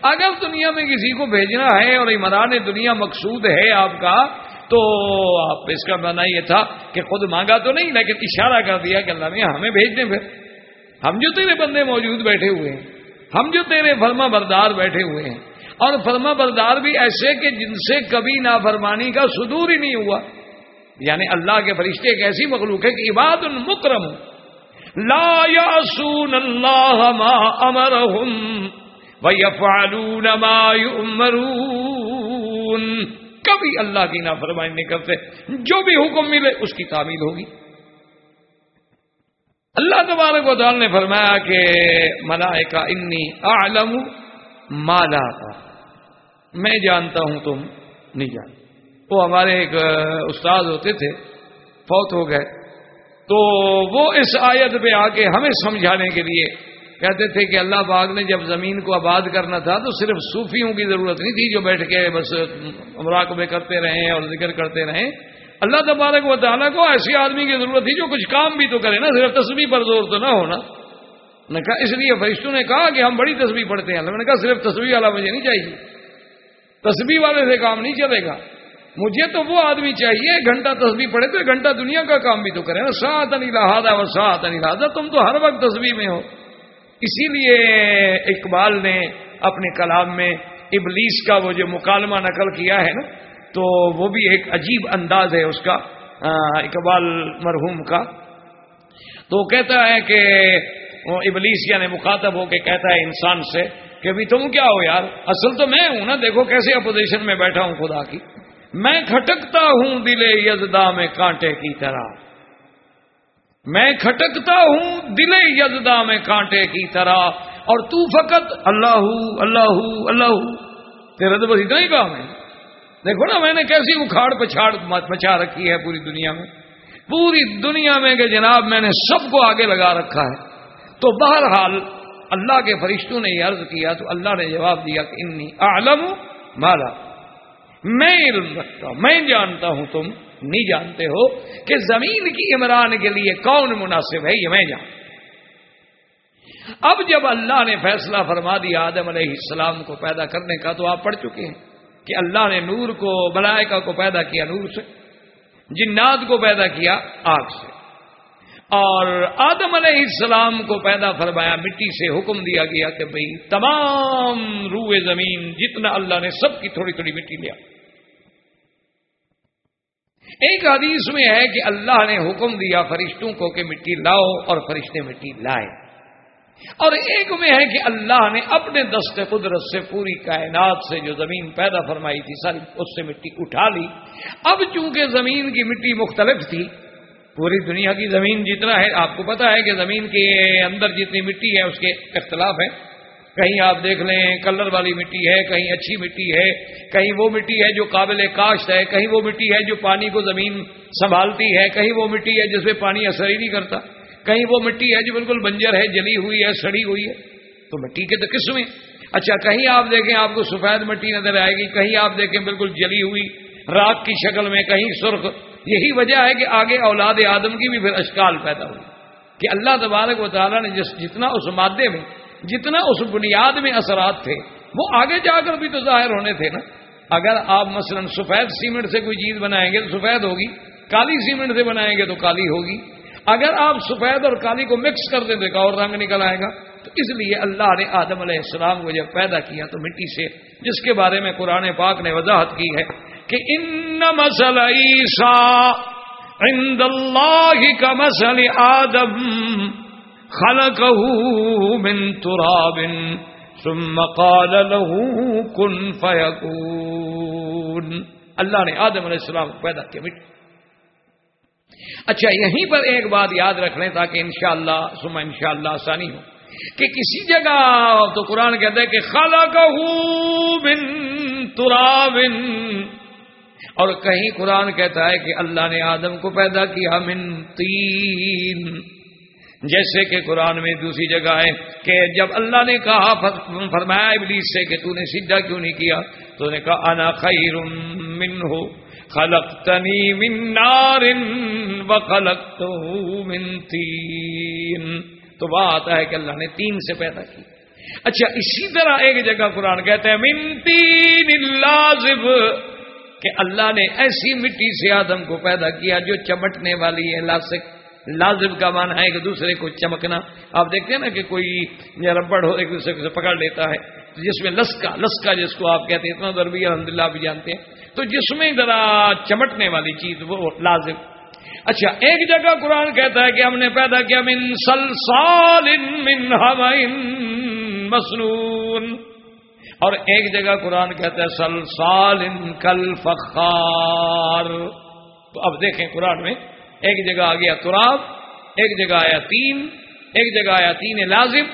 اگر دنیا میں کسی کو بھیجنا ہے اور عمران دنیا مقصود ہے آپ کا، تو آپ اس کا بنا یہ تھا کہ خود مانگا تو نہیں، لیکن اشارہ کر دیا کہ اللہ میں ہمیں بھیج دیں پھر۔ ہم جو تیرے بندے موجود بیٹھے ہوئے ہیں، ہم جو تیرے فرما بردار بیٹھے ہوئے ہیں، اور فرما بردار بھی ایسے کہ جن سے کبھی نافرمانی کا صدور ہی نہیں ہوا۔ یعنی اللہ کے فرشتے ایک ایسی مخلوق ہے کہ عباد المکرم، لا یاسون اللہ ما امرهم ویفعلون ما یؤمرون۔ کبھی اللہ کی نافرمانی نہیں کرتے، جو بھی حکم ملے اس کی تعمیل ہوگی۔ اللہ تبارک و تعالی نے فرمایا کہ، ملائکہ انی اعلم ما لا میں جانتا ہوں تم نہیں جانتا وہ ہمارے ایک استاد ہوتے تھے، فوت ہو گئے۔ تو وہ اس آیت پہ آ کے ہمیں سمجھانے کے لیے کہتے تھے کہ اللہ باغ نے جب زمین کو آباد کرنا تھا تو صرف صوفیوں کی ضرورت نہیں تھی جو بیٹھ کے بس مراقبے کرتے رہیں اور ذکر کرتے رہیں۔ اللہ تبارک و تعالیٰ کو ایسی آدمی کی ضرورت تھی جو کچھ کام بھی تو کرے نا، صرف تصویر پر زور تو نہ ہونا نے کہا، اس لیے فرشتوں نے کہا کہ ہم بڑی تصویر پڑھتے ہیں۔ اللہ نے کہا، صرف تصویر والا مجھے نہیں چاہیے۔ تصویر والے سے کام نہیں چلے گا۔ مجھے تو وہ آدمی چاہیے، گھنٹہ تصویر پڑھے تو گھنٹہ دنیا کا کام بھی تو کرے۔ نا سات نہیں لہٰذا اور سات نہیں لہٰذا تم تو ہر وقت تصویر میں ہو۔ اسی لیے اقبال نے اپنے کلام میں ابلیس کا وہ جو مکالمہ نقل کیا ہے نا، تو وہ بھی ایک عجیب انداز ہے اس کا اقبال مرحوم کا۔ تو کہتا ہے کہ ابلیس یعنی مخاطب ہو کے کہتا ہے انسان سے کہ بھی تم کیا ہو یار؟ اصل تو میں ہوں نا، دیکھو کیسے اپوزیشن میں بیٹھا ہوں خدا کی۔ میں کھٹکتا ہوں دل یزدا میں کانٹے کی طرح۔ میں کھٹکتا ہوں دل یزدا میں کانٹے کی طرح۔ اور تو فقط اللہ اللہ اللہ۔ تیرا تو بس اتنا ہی کام ہے۔ دیکھو نا، میں نے کیسی اکھاڑ پچھاڑ مچا رکھی ہے پوری دنیا میں۔ پوری دنیا میں کہ جناب میں نے سب کو آگے لگا رکھا ہے۔ تو بہرحال اللہ کے فرشتوں نے یہ عرض کیا، تو اللہ نے جواب دیا کہ انی عالم مالا میں علم رکھتا ہوں، میں جانتا ہوں، تم نہیں جانتے ہو کہ زمین کی عمران کے لیے کون مناسب ہے، یہ میں جان اب جب اللہ نے فیصلہ فرما دیا، آدم علیہ السلام کو پیدا کرنے کا، تو آپ پڑھ چکے ہیں کہ اللہ نے نور کو، ملائکہ کو پیدا کیا نور سے، جنات کو پیدا کیا آگ سے۔ اور آدم علیہ السلام کو پیدا فرمایا، مٹی سے حکم دیا گیا کہ بھئی تمام روئے زمین، جتنا اللہ نے سب کی تھوڑی تھوڑی مٹی لیا ایک حدیث میں ہے کہ اللہ نے حکم دیا فرشتوں کو کہ مٹی لاؤ اور فرشتے مٹی لائے اور ایک میں ہے کہ اللہ نے اپنے دست قدرت سے پوری کائنات سے جو زمین پیدا فرمائی تھی ساری، اس سے مٹی اٹھا لی۔ اب چونکہ زمین کی مٹی مختلف تھی، پوری دنیا کی زمین جتنا ہے، آپ کو پتا ہے کہ زمین کے اندر جتنی مٹی ہے، اس کے اختلاف ہے کہیں آپ دیکھ لیں، کلر والی مٹی ہے، کہیں اچھی مٹی ہے، کہیں وہ مٹی ہے جو قابل کاشت ہے، کہیں وہ مٹی ہے جو پانی کو زمین سنبھالتی ہے، کہیں وہ مٹی ہے جس میں پانی اثر ہی نہیں کرتا، کہیں وہ مٹی ہے جو بالکل بنجر ہے، جلی ہوئی ہے، سڑی ہوئی ہے، تو مٹی کے تو قسمیں اچھا کہیں آپ دیکھیں، آپ کو سفید مٹی نظر آئے گی، کہیں آپ دیکھیں بالکل جلی ہوئی راک کی شکل میں، کہیں سرخ۔ یہی وجہ ہے کہ آگے اولاد آدم کی بھی پھر اشکال پیدا ہوئی، کہ اللہ تبارک و تعالیٰ نے جس جتنا اس مادے میں جتنا اس بنیاد میں اثرات تھے، وہ آگے جا کر بھی تو ظاہر ہونے تھے نا۔ اگر آپ مثلا سفید سیمنٹ سے کوئی چیز بنائیں گے تو سفید ہوگی، کالی سیمنٹ سے بنائیں گے تو کالی ہوگی۔ اگر آپ سفید اور کالی کو مکس کر دیں تو اور رنگ نکل آئے گا۔ تو اس لیے اللہ نے آدم علیہ السلام کو جب پیدا کیا تو مٹی سے، جس کے بارے میں قرآن پاک نے وضاحت کی ہے کہ ان مسل عیسا عند اللہ کا مسل آدم۔ خلقه من تراب، ثم قال له كن فيكون. اللہ نے آدم علیہ السلام کو پیدا کیا مٹی اچھا یہیں پر ایک بات یاد رکھ لیں تاکہ انشاءاللہ سما انشاءاللہ آسانی ہو، کہ کسی جگہ، تو قرآن کہتا ہے کہ خالہ من تراب۔ اور کہیں قرآن کہتا ہے کہ اللہ نے آدم کو پیدا کیا من تین۔ جیسے کہ قرآن میں دوسری جگہ ہے کہ جب اللہ نے کہا فرمایا ابلیس سے کہ تو نے سیدھا کیوں نہیں کیا؟ تو نے کہا، انا خیر من ہو خلق تنی من نار و خلق من تین۔ تو وہ آتا ہے کہ اللہ نے تین سے پیدا کی۔ اچھا اسی طرح ایک جگہ قرآن کہتے ہیں من تین لازب، کہ اللہ نے ایسی مٹی سے آدم کو پیدا کیا جو چمٹنے والی ہے لاسک لازم کا معنی ہے کہ دوسرے کو چمکنا۔ آپ دیکھتے ہیں نا کہ کوئی ربڑ ہو، ایک دوسرے کو پکڑ لیتا ہے۔ جس میں لسکا لسکا جس کو آپ کہتے ہیں، اتنا دربی الحمد للہ بھی جانتے ہیں۔ تو جس میں ذرا چمٹنے والی چیز وہ لازم۔ اچھا ایک جگہ قرآن کہتا ہے کہ ہم نے پیدا کیا من سلسال من مسنون۔ اور ایک جگہ قرآن کہتا ہے سلسال کل فخار۔ تو اب دیکھیں قرآن میں۔ ایک جگہ آ گیا تراب ایک جگہ آیا تین، ایک جگہ آیا تین لازم،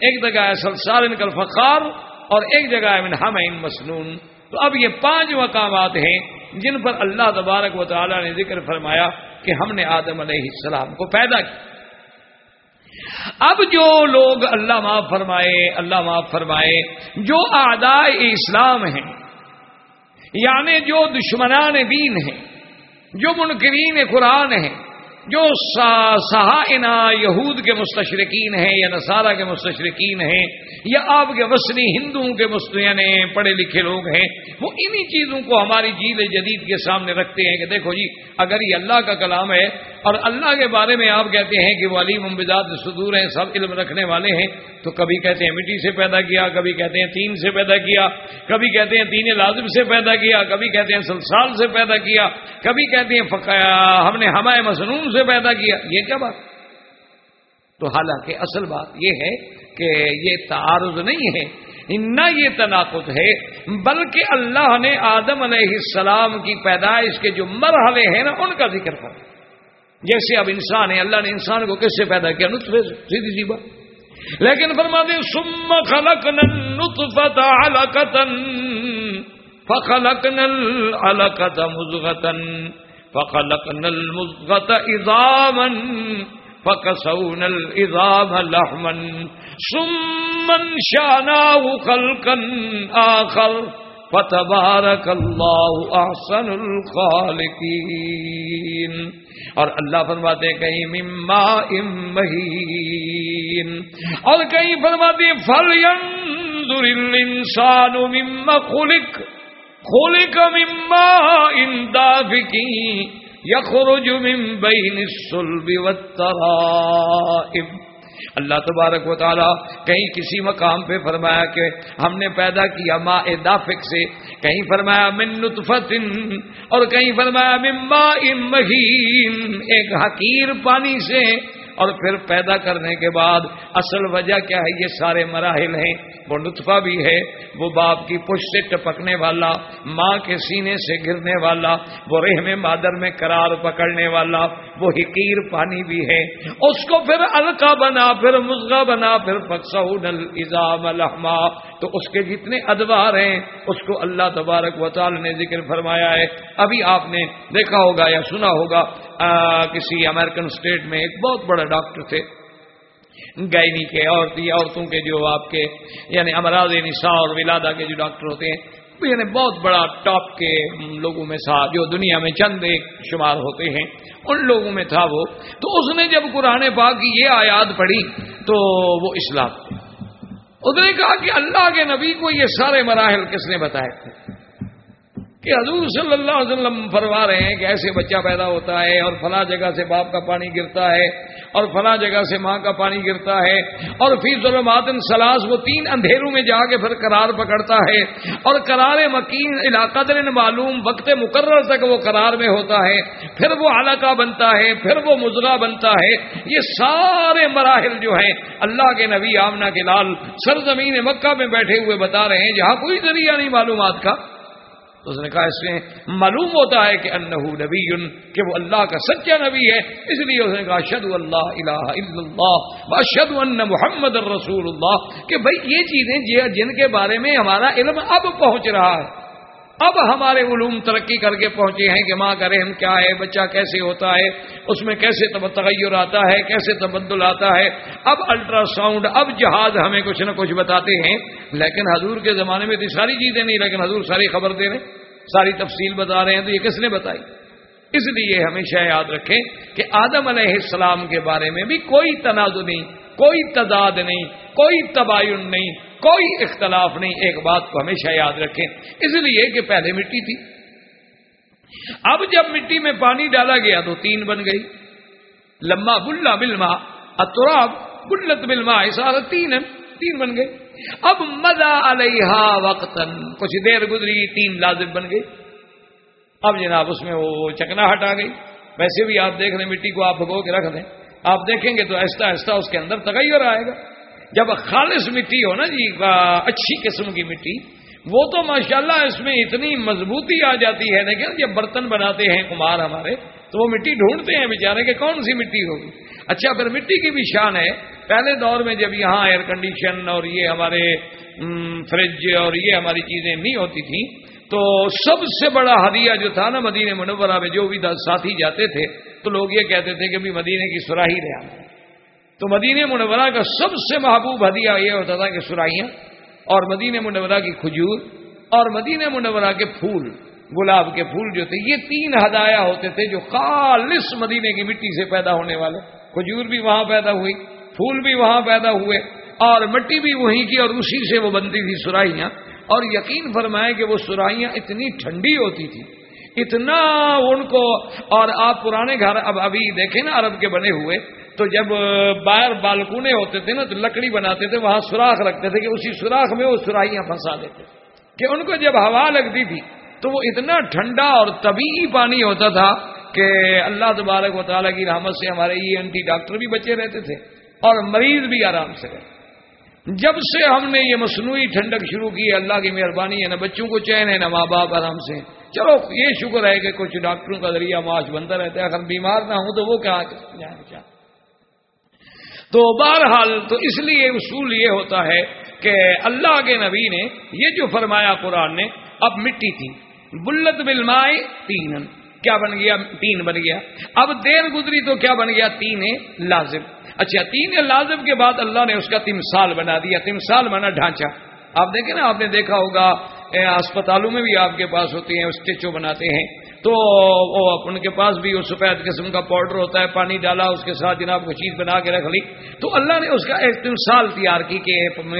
ایک جگہ آیا سلسال کل فخار اور ایک جگہ آیا منہم مسنون۔ تو اب یہ پانچ مقامات ہیں جن پر اللہ تبارک و تعالی نے ذکر فرمایا کہ ہم نے آدم علیہ السلام کو پیدا کیا اب جو لوگ اللہ معاف فرمائے، اللہ معاف فرمائے، جو آدائے اسلام ہیں یعنی جو دشمنان دین ہیں جو منکرین قرآن ہیں۔ جو صحائنا یہود کے مستشرقین ہیں یا نصارہ کے مستشرقین ہیں یا آپ کے وسنی ہندوؤں کے یعنی پڑھے لکھے لوگ ہیں، وہ انہی چیزوں کو ہماری جیل جدید کے سامنے رکھتے ہیں کہ دیکھو جی اگر یہ اللہ کا کلام ہے اور اللہ کے بارے میں آپ کہتے ہیں کہ وہ علی ممبزاد صدور ہیں، سب علم رکھنے والے ہیں، تو کبھی کہتے ہیں مٹی سے پیدا کیا، کبھی کہتے ہیں تین سے پیدا کیا، کبھی کہتے ہیں تین لازم سے پیدا کیا، کبھی کہتے ہیں سلسال سے پیدا کیا، کبھی کہتے ہیں ہم نے ہمارے مصنون سے سے پیدا کیا۔ یہ کیا بات؟ تو حالانکہ اصل بات یہ ہے کہ یہ تعارض نہیں ہے نہ یہ تناقض ہے، بلکہ اللہ نے آدم علیہ السلام کی پیدائش کے جو مرحلے ہیں نا، ان کا ذکر کر جیسے اب انسان ہے، اللہ نے انسان کو کس سے پیدا کیا؟ نطفے سے، سیدھی سی بات۔ لیکن فرما دے سم خلق نطفت علقتن فخلقنا العلقة مزغة۔ فخلقنا المزغة عظاما فكسونا العظام لحما ثم انشأناه خلقا آخر فتبارك الله أحسن الخالقين. اور اللہ فرماتے ہیں کہیں مما امہین اور کہیں فرماتے ہیں فل الانسان مما خلق. خلق مما اندافکی یخرج من بین الصلب والترائب۔ اللہ تبارک و تعالی کہیں کسی مقام پہ فرمایا کہ ہم نے پیدا کیا ماء دافق سے، کہیں فرمایا من نطفت اور کہیں فرمایا من ماء مہین۔ ایک حقیر پانی سے اور پھر پیدا کرنے کے بعد اصل وجہ کیا ہے؟ یہ سارے مراحل ہیں۔ وہ نطفہ بھی ہے۔ وہ باپ کی پش سے ٹپکنے والا، ماں کے سینے سے گرنے والا، وہ رحم مادر میں قرار پکڑنے والا، وہ حقیر پانی بھی ہے۔ اس کو پھر الکا بنا، پھر مزغا بنا، پھر الزام الحما تو اس کے جتنے ادوار ہیں، اس کو اللہ تبارک و تعالی نے ذکر فرمایا ہے۔ ابھی آپ نے دیکھا ہوگا یا سنا ہوگا کسی امریکن اسٹیٹ میں ایک بہت بڑے ڈاکٹر تھے۔ گائنی کے عورتوں کے جو آپ کے یعنی امراض نساء اور ولادہ کے جو ڈاکٹر ہوتے ہیں یعنی بہت بڑا ٹاپ کے لوگوں میں تھا، جو دنیا میں چند ایک شمار ہوتے ہیں۔ ان لوگوں میں تھا وہ۔ تو اس نے جب قرآن پاک کی یہ آیات پڑھی، تو وہ اسلام۔ اس نے کہا کہ اللہ کے نبی کو یہ سارے مراحل کس نے بتائے تھے؟ کہ حضور صلی اللہ علیہ وسلم فرما رہے ہیں کہ ایسے بچہ پیدا ہوتا ہے اور فلاں جگہ سے باپ کا پانی گرتا ہے اور فلاں جگہ سے ماں کا پانی گرتا ہے اور فی ظلمات سلاس وہ تین اندھیروں میں جا کے پھر قرار پکڑتا ہے اور قرار مکین علاقہ دن معلوم وقت مقرر تک وہ قرار میں ہوتا ہے پھر وہ علاقہ بنتا ہے پھر وہ مضرا بنتا ہے یہ سارے مراحل جو ہیں اللہ کے نبی آمنا کے لال سرزمین مکہ میں بیٹھے ہوئے بتا رہے ہیں جہاں کوئی ذریعہ نہیں معلومات کا تو اس نے کہا اس میں معلوم ہوتا ہے کہ انہو نبی کہ وہ اللہ کا سچا نبی ہے، اس لیے اس نے کہا شد اللہ الہ الا اللہ شد ان محمد الرسول اللہ، کہ بھائی یہ چیزیں جن کے بارے میں ہمارا علم اب پہنچ رہا ہے۔ اب ہمارے علوم ترقی کر کے پہنچے ہیں کہ ماں کا رحم کیا ہے، بچہ کیسے ہوتا ہے، اس میں کیسے تغیر آتا ہے، کیسے تبدل آتا ہے۔ اب الٹرا ساؤنڈ اب جہاز ہمیں کچھ نہ کچھ بتاتے ہیں۔ لیکن حضور کے زمانے میں تو ساری چیزیں نہیں، لیکن حضور ساری خبر دے رہے ساری تفصیل بتا رہے ہیں۔ تو یہ کس نے بتائی؟ اس لیے ہمیشہ یاد رکھیں کہ آدم علیہ السلام کے بارے میں بھی کوئی تنازع نہیں، کوئی تضاد نہیں، کوئی تباین نہیں۔ کوئی اختلاف نہیں، ایک بات کو ہمیشہ یاد رکھیں۔ اس لیے کہ پہلے مٹی تھی۔ اب جب مٹی میں پانی ڈالا گیا تو تین بن گئی۔ لمبا بلا بلما اتراب بلت بلما ایسا تین تین بن گئے۔ اب مزہ علیہ وقتاً، کچھ دیر گزری، تین لازم بن گئی اب جناب اس میں وہ چکنا ہٹا گئی۔ ویسے بھی آپ دیکھ رہے مٹی کو آپ بھگو کے رکھ دیں۔ آپ دیکھیں گے تو ایسا ایسا اس کے اندر تغیر آئے گا۔ جب خالص مٹی ہو نا جی اچھی قسم کی مٹی، وہ تو ماشاءاللہ اس میں اتنی مضبوطی آ جاتی ہے لیکن جب برتن بناتے ہیں کمار ہمارے، تو وہ مٹی ڈھونڈتے ہیں بیچارے کہ کون سی مٹی ہوگی؟ اچھا پھر مٹی کی بھی شان ہے، پہلے دور میں جب یہاں ایئر کنڈیشن اور یہ ہمارے فریج اور یہ ہماری چیزیں نہیں ہوتی تھیں، تو سب سے بڑا ہدیہ جو تھا نا مدینہ منورہ میں، جو بھی ساتھی جاتے تھے، تو لوگ یہ کہتے تھے کہ بھی مدینے کی سراہی رہا۔ تو مدینہ منورہ کا سب سے محبوب ہدیہ یہ ہوتا تھا کہ سراہیاں اور مدینہ منورہ کی کھجور اور مدینہ منورہ کے پھول، گلاب کے پھول جو تھے، یہ تین ہدایا ہوتے تھے جو خالص مدینے کی مٹی سے پیدا ہونے والے۔ کھجور بھی وہاں پیدا ہوئی، پھول بھی وہاں پیدا ہوئے اور مٹی بھی وہیں کی اور اسی سے وہ بنتی تھی سراہیاں اور یقین فرمائے کہ وہ سراہیاں اتنی ٹھنڈی ہوتی تھی، اتنا ان کو اور آپ پرانے گھر، اب ابھی دیکھیں نا عرب کے بنے ہوئے تو جب باہر بالکونے ہوتے تھے نا، تو لکڑی بناتے تھے، وہاں سوراخ رکھتے تھے کہ اسی سوراخ میں وہ سراہیاں پھنسا دیتے کہ ان کو جب ہوا لگتی تھی، تو وہ اتنا ٹھنڈا اور طبیعی پانی ہوتا تھا کہ اللہ تبارک و تعالیٰ کی رحمت سے ہمارے ای این ٹی ڈاکٹر بھی بچے رہتے تھے اور مریض بھی آرام سے رہتے جب سے ہم نے یہ مصنوعی ٹھنڈک شروع کی ہے اللہ کی مہربانی ہے، نہ بچوں کو چین ہے، نہ ماں باپ آرام سے۔ چلو، یہ شکر ہے کہ کچھ ڈاکٹروں کا ذریعہ معاش بنتا رہتا ہے۔ اگر بیمار نہ ہوں تو وہ کیا تو بہرحال تو اس لیے اصول یہ ہوتا ہے کہ اللہ کے نبی نے یہ جو فرمایا قرآن نے، اب مٹی تھی۔ بلت بلمائے تین کیا بن گیا؟ تین بن گیا۔ اب دیر گزری تو کیا بن گیا؟ تین لازم۔ اچھا تین لازم کے بعد اللہ نے اس کا تمثال بنا دیا۔ تمثال بنا ڈھانچہ۔ آپ دیکھیں نا، آپ نے دیکھا ہوگا اسپتالوں میں بھی آپ کے پاس ہوتے ہیں اسٹیچو بناتے ہیں۔ تو وہ ان کے پاس بھی وہ سفید قسم کا پاؤڈر ہوتا ہے، پانی ڈالا، اس کے ساتھ جناب کو چیز بنا کے رکھ لی۔ تو اللہ نے اس کا ایک تمثال تیار کی کہ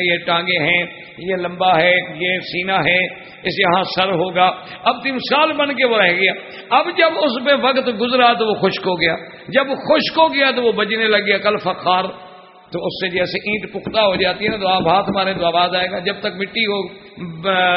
یہ ٹانگیں ہیں، یہ لمبا ہے، یہ سینا ہے، اس یہاں سر ہوگا۔ اب تمثال بن کے وہ رہ گیا۔ اب جب اس پہ وقت گزرا تو وہ خشک ہو گیا۔ جب خشک ہو گیا تو وہ بجنے لگ گیا، کل فخار۔ تو اس سے جیسے اینٹ پختہ ہو جاتی ہے نا، تو آپ ہاتھ مارے تو آواز آئے گا۔ جب تک مٹی ہو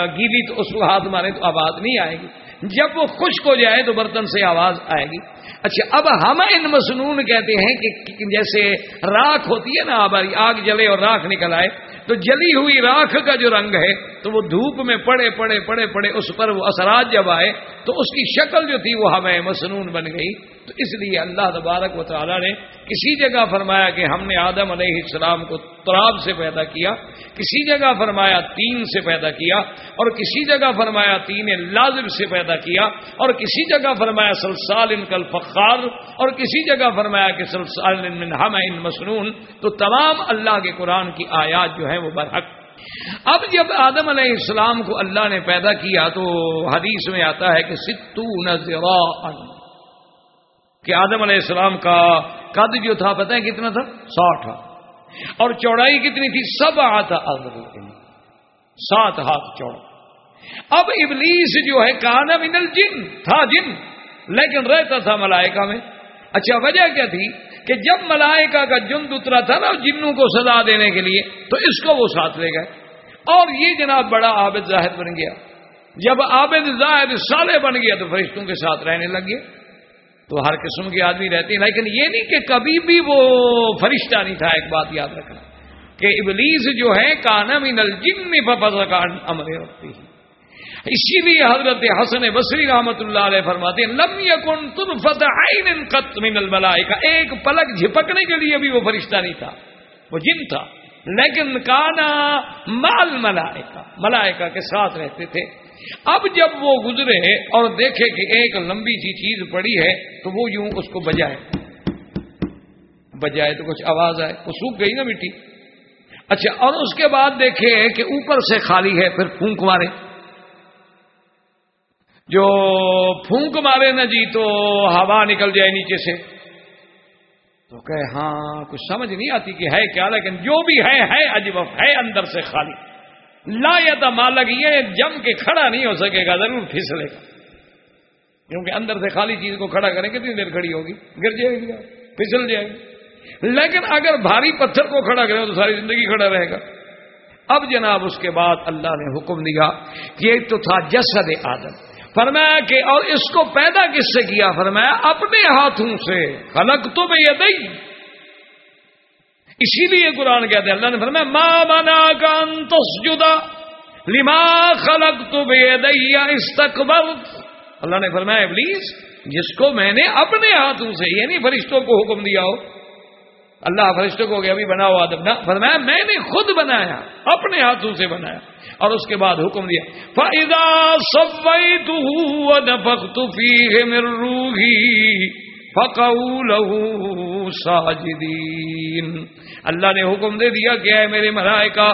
گیلی تو اس کو ہاتھ مارے تو آواز نہیں آئے گی۔ جب وہ خشک ہو جائے تو برتن سے آواز آئے گی۔ اچھا اب ہم ان مسنون کہتے ہیں کہ جیسے راکھ ہوتی ہے نا ہماری آگ جلے اور راکھ نکل آئے، تو جلی ہوئی راکھ کا جو رنگ ہے تو وہ دھوپ میں پڑے پڑے پڑے پڑے اس پر وہ اثرات جب آئے تو اس کی شکل جو تھی وہ ہمیں مسنون بن گئی۔ تو اس لیے اللہ تبارک و تعالیٰ نے کسی جگہ فرمایا کہ ہم نے آدم علیہ السلام کو تراب سے پیدا کیا، کسی جگہ فرمایا تین سے پیدا کیا، اور کسی جگہ فرمایا تین لازم سے پیدا کیا، اور کسی جگہ فرمایا سلسال ان کل فخار اور کسی جگہ فرمایا کہ سلسال ان ہم ان مسنون۔ تو تمام اللہ کے قرآن کی آیات جو ہیں وہ برحق اب جب آدم علیہ السلام کو اللہ نے پیدا کیا تو حدیث میں آتا ہے کہ ستو نظر کہ آدم علیہ السلام کا قد جو تھا، پتہ ہے کتنا تھا؟ ساٹھ۔ اور چوڑائی کتنی تھی؟ سب آتا سات ہاتھ چوڑا۔ اب ابلیس جو ہے کانا منل جن تھا جن، لیکن رہتا تھا ملائکہ میں۔ اچھا وجہ کیا تھی؟ کہ جب ملائکہ کا جند اترا تھا نا جنوں کو سزا دینے کے لیے، تو اس کو وہ ساتھ لے گئے۔ اور یہ جناب بڑا عابد زاہد بن گیا۔ جب عابد زاہد سالے بن گیا تو فرشتوں کے ساتھ رہنے لگ گیا تو ہر قسم کے آدمی رہتے ہیں لیکن یہ نہیں کہ کبھی بھی وہ فرشتہ نہیں تھا، ایک بات یاد رکھنا۔ کہ ابلیس جو ہے کانم نل جن میں امر رکھتی ہے اسی لیے حضرت حسن بصری رحمت اللہ علیہ فرماتے ہیں، لم یکن تنفت عین قط من الملائکہ۔ ایک پلک جھپکنے کے لیے بھی وہ فرشتہ نہیں تھا، وہ جن تھا۔ لیکن کانا مال ملائکہ ملائکہ کے ساتھ رہتے تھے۔ اب جب وہ گزرے اور دیکھے کہ ایک لمبی سی چیز پڑی ہے، تو وہ یوں اس کو بجائے۔ بجائے تو کچھ آواز آئے، وہ سوکھ گئی نا مٹی۔ اچھا اور اس کے بعد دیکھے کہ اوپر سے خالی ہے، پھر پھونک مارے۔ جو پھونک مارے نا جی تو ہوا نکل جائے نیچے سے۔ تو کہ ہاں کچھ سمجھ نہیں آتی کہ ہے کیا، لیکن جو بھی ہے ہے عجب ہے اندر سے خالی۔ لا یا مالک یہ جم کے کھڑا نہیں ہو سکے گا، ضرور پھسلے گا۔ کیونکہ اندر سے خالی چیز کو کھڑا کریں کتنی دیر کھڑی ہوگی، گر جائے گی، پھسل جائے گی۔ لیکن اگر بھاری پتھر کو کھڑا کریں تو ساری زندگی کھڑا رہے گا۔ اب جناب، اس کے بعد اللہ نے حکم دیا کہ ایک تو تھا جسد آدم۔ فرمایا کہ اور اس کو پیدا کس سے کیا؟ فرمایا اپنے ہاتھوں سے۔ خلق تو میں یہ دئی اسی لیے قرآن کہتے ہیں، اللہ نے فرمایا، ما منا کان تسجدا لما خلق تو بے دیا استقبل اللہ نے فرمایا، ابلیس، جس کو میں نے اپنے ہاتھوں سے یعنی فرشتوں کو حکم دیا ہو اللہ فرشتوں کو ابھی بناؤ آدم. نہ، فرمایا، میں نے خود بنایا، اپنے ہاتھوں سے بنایا، اور اس کے بعد حکم دیا فائدہ سب روحی فقو ساجدین اللہ نے حکم دے دیا کہ اے میرے ملائکہ،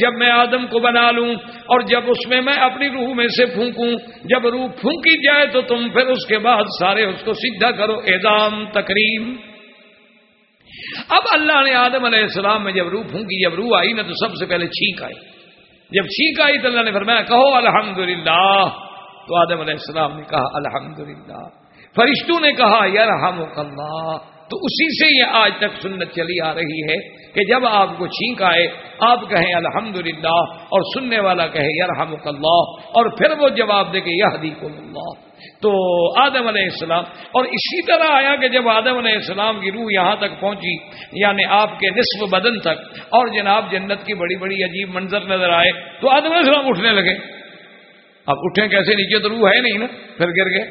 جب میں آدم کو بنا لوں اور جب اس میں میں اپنی روح میں سے پھونکوں، جب روح پھونکی جائے تو تم پھر اس کے بعد سارے اس کو سیدھا کرو. اعظام تقریم اب اللہ نے آدم علیہ السلام میں جب روح پھونکی، جب روح آئی نا تو سب سے پہلے چھینک آئی۔ جب چھینک آئی تو اللہ نے فرمایا، کہو الحمدللہ۔ تو آدم علیہ السلام نے کہا، الحمدللہ۔ فرشتوں نے کہا یار اللہ۔ تو اسی سے یہ آج تک سنت چلی آ رہی ہے۔ کہ جب آپ کو چھینک آئے، آپ کہیں الحمد اور سننے والا کہے یار اللہ، اور پھر وہ جواب دے کہ یہ اللہ۔ تو آدم علیہ السلام، اور اسی طرح آیا کہ جب آدم علیہ السلام کی روح یہاں تک پہنچی یعنی آپ کے نصف بدن تک، اور جناب جنت کی بڑی بڑی عجیب منظر نظر آئے، تو آدم علیہ السلام اٹھنے لگے۔ اب اٹھے کیسے؟ نیچے تو روح ہے نہیں نا، پھر گر گئے۔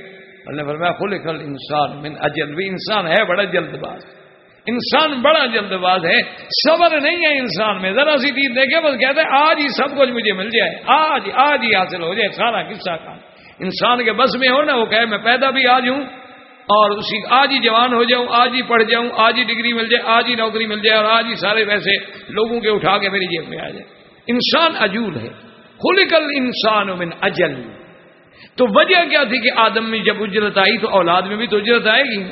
اللہ فرمایا خل کل انسان من اجل بھی انسان ہے، بڑا جلد باز۔ انسان بڑا جلد باز ہے، صبر نہیں ہے انسان میں۔ ذرا سی چیز دیکھے بس کہتے ہیں، آج ہی سب کچھ مجھے مل جائے۔ آج آج ہی حاصل ہو جائے، سارا قصہ کا انسان کے بس میں ہو نا، وہ کہے، میں پیدا بھی آج ہوں اور اسی، آج ہی جوان ہو جاؤں، آج ہی پڑھ جاؤں، آج ہی ڈگری مل جائے، آج ہی نوکری مل جائے اور آج ہی سارے پیسے لوگوں کے اٹھا کے میری جیب میں آ جائے۔ انسان عجول ہے۔ خل کل انسان من اجل۔ تو وجہ کیا تھی کہ آدم میں جب اجرت آئی تو اولاد میں بھی تو اجرت آئے گی۔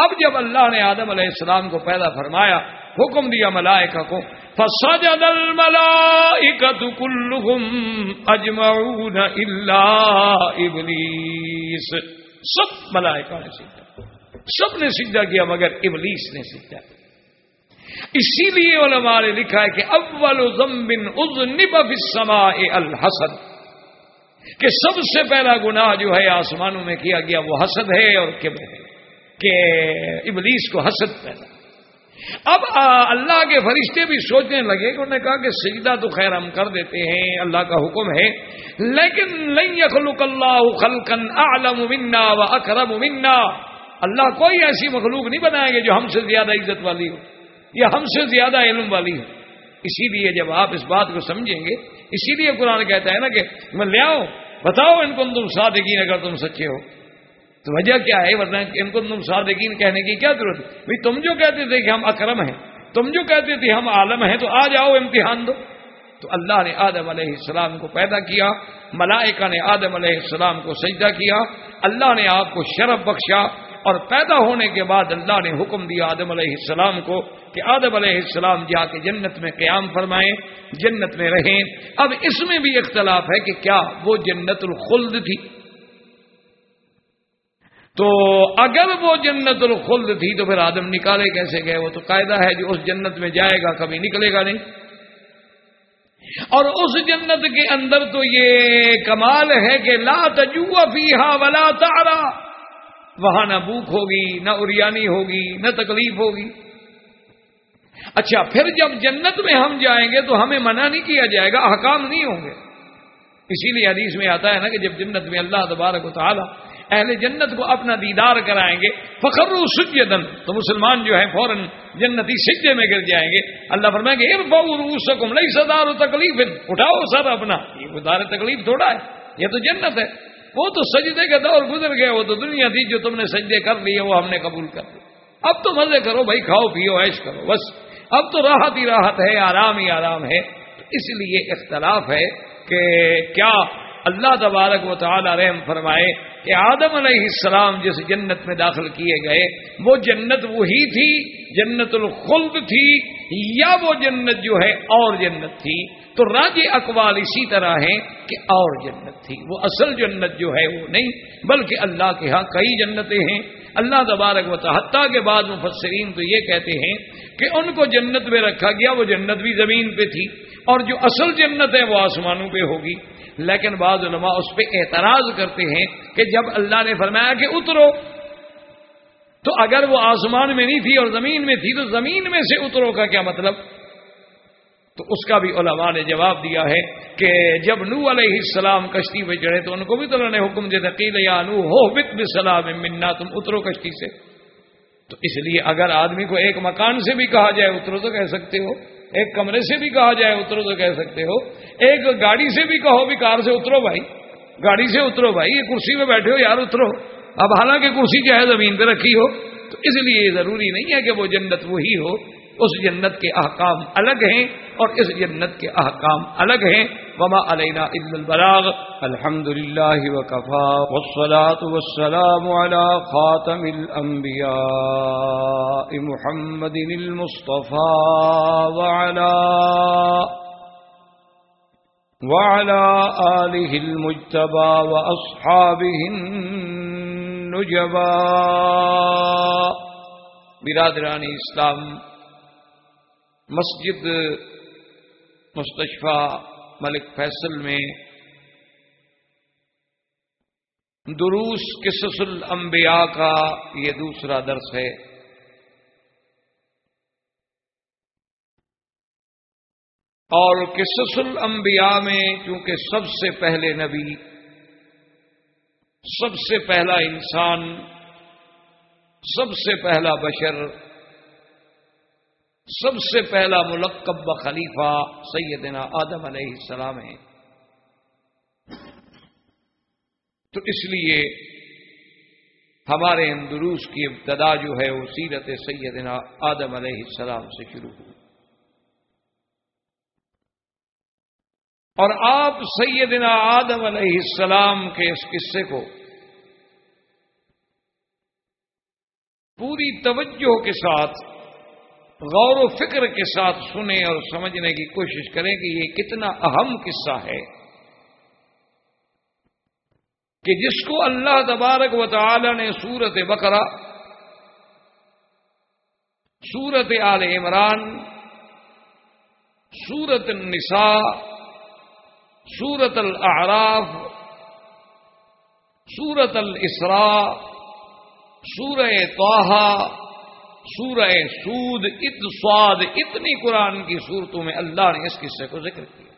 اب جب اللہ نے آدم علیہ السلام کو پیدا فرمایا، حکم دیا ملائکہ کو، فسجد الملائکۃ کلہم اجمعون الا ابلیس سب ملائکہ نے سجدہ سب نے سجدہ کیا مگر ابلیس نے سجدہ اسی لیے علماء نے لکھا ہے کہ اول ذنب اذنب فی السماء الحسد۔ کہ سب سے پہلا گناہ جو ہے آسمانوں میں کیا گیا، وہ حسد ہے اور کبر ہے۔ کہ ابلیس کو حسد پیدا۔ اب اللہ کے فرشتے بھی سوچنے لگے کہ انہوں نے کہا کہ سجدہ تو خیر ہم کر دیتے ہیں، اللہ کا حکم ہے۔ لیکن نہیں یخلق اللہ خلقن اعلم منا و اکرم منا۔ اللہ کوئی ایسی مخلوق نہیں بنائیں گے جو ہم سے زیادہ عزت والی ہو، یا ہم سے زیادہ علم والی ہو۔ اسی لیے جب آپ اس بات کو سمجھیں گے، اسی لیے قرآن کہتا ہے نا کہ میں لے آؤ بتاؤ ان کو تم صادقین اگر تم سچے ہو۔ تو وجہ کیا ہے؟ ورنہ ان کو تم صادقین کہنے کی کیا ضرورت ہے؟ بھائی تم جو کہتے تھے کہ ہم اکرم ہیں، تم جو کہتے تھے ہم عالم ہیں، تو آ جاؤ امتحان دو۔ تو اللہ نے آدم علیہ السلام کو پیدا کیا، ملائکہ نے آدم علیہ السلام کو سجدہ کیا، اللہ نے آپ کو شرف بخشا اور پیدا ہونے کے بعد اللہ نے حکم دیا آدم علیہ السلام کو کہ آدم علیہ السلام جا کے جنت میں قیام فرمائیں، جنت میں رہیں۔ اب اس میں بھی اختلاف ہے کہ کیا وہ جنت الخلد تھی۔ تو اگر وہ جنت الخلد تھی تو پھر آدم نکالے کیسے گئے؟ وہ تو قاعدہ ہے جو اس جنت میں جائے گا کبھی نکلے گا نہیں۔ اور اس جنت کے اندر تو یہ کمال ہے کہ لا تجوا فیہا ولا تارا وہاں نہ بھوک ہوگی، نہ اریانی ہوگی، نہ تکلیف ہوگی۔ اچھا پھر جب جنت میں ہم جائیں گے تو ہمیں منع نہیں کیا جائے گا، احکام نہیں ہوں گے۔ اسی لیے حدیث میں آتا ہے نا کہ جب جنت میں اللہ تبارک و تعالی اہل جنت کو اپنا دیدار کرائیں گے۔ فخر سجدن تو مسلمان جو ہے فوراً جنتی سجدے میں گر جائیں گے۔ اللہ فرمائیں گے ارفعوا نہیں صدار و تکلیف۔ اٹھاؤ سر اپنا۔ یہ دار تکلیف تھوڑا ہے، یہ تو جنت ہے۔ وہ تو سجدے کا دور گزر گیا، وہ تو دنیا تھی جو تم نے سجدے کر لیے وہ ہم نے قبول کر لی۔ اب تو مزے کرو بھائی، کھاؤ، پیو ایش کرو، بس۔ اب تو راحت ہی راحت ہے، آرام ہی آرام ہے۔ اس لیے اختلاف ہے کہ کیا اللہ تبارک و تعالی رحم فرمائے کہ آدم علیہ السلام جس جنت میں داخل کیے گئے، وہ جنت وہی تھی، جنت الخلد تھی، یا وہ جنت جو ہے اور جنت تھی۔ تو راج اقوال اسی طرح ہیں کہ اور جنت تھی۔ وہ اصل جنت جو ہے وہ نہیں، بلکہ اللہ کے ہاں کئی جنتیں ہیں۔ اللہ تبارک و تحتہ کے بعد مفسرین تو یہ کہتے ہیں کہ ان کو جنت میں رکھا گیا، وہ جنت بھی زمین پہ تھی۔ اور جو اصل جنت ہے، وہ آسمانوں پہ ہوگی۔ لیکن بعض علماء اس پہ اعتراض کرتے ہیں کہ جب اللہ نے فرمایا کہ اترو، تو اگر وہ آسمان میں نہیں تھی اور زمین میں تھی، تو زمین میں سے اترو کا کیا مطلب؟ تو اس کا بھی علماء نے جواب دیا ہے کہ جب نو علیہ السلام کشتی پہ چڑھے تو ان کو بھی تو انہوں نے حکم دیا تقیل یا نو ہو بت بسلام منا، تم اترو کشتی سے۔ تو اس لیے اگر آدمی کو ایک مکان سے بھی کہا جائے اترو تو کہہ سکتے ہو۔ ایک کمرے سے بھی کہا جائے اترو تو کہہ سکتے ہو۔ ایک گاڑی سے بھی کہو بھی کار سے اترو بھائی۔ گاڑی سے اترو بھائی، یہ کرسی میں بیٹھے ہو یار، اترو۔ اب حالانکہ کرسی چاہے زمین پہ رکھی ہو، تو اس لیے ضروری نہیں ہے کہ وہ جنت وہی ہو۔ اس جنت کے احکام الگ ہیں اور اس جنت کے احکام الگ ہیں۔ وما علینا الا البلاغ۔ الحمد للہ وکفا والصلاة والسلام على خاتم الانبیاء محمد المصطفى وعلى وعلى آله المجتبى وأصحابه النجبى۔ برادران اسلام مسجد مستشفہ ملک فیصل میں دروس قصص الانبیاء کا یہ دوسرا درس ہے۔ اور قصص الانبیاء میں چونکہ سب سے پہلے نبی، سب سے پہلا انسان، سب سے پہلا بشر سب سے پہلا ملقب خلیفہ سیدنا آدم علیہ السلام ہے تو اس لیے ہمارے اندروس کی ابتدا جو ہے وہ سیرت سیدنا آدم علیہ السلام سے شروع ہوئی۔ اور آپ سیدنا آدم علیہ السلام کے اس قصے کو پوری توجہ کے ساتھ غور و فکر کے ساتھ سنیں اور سمجھنے کی کوشش کریں کہ یہ کتنا اہم قصہ ہے کہ جس کو اللہ تبارک و تعالی نے سورت بقرہ، سورت آل عمران، سورت النساء، سورت الاعراف، سورت الاسراء، سورہ توحا سورہ سود، ات سواد، اتنی قرآن کی صورتوں میں اللہ نے اس قصے کو ذکر کیا۔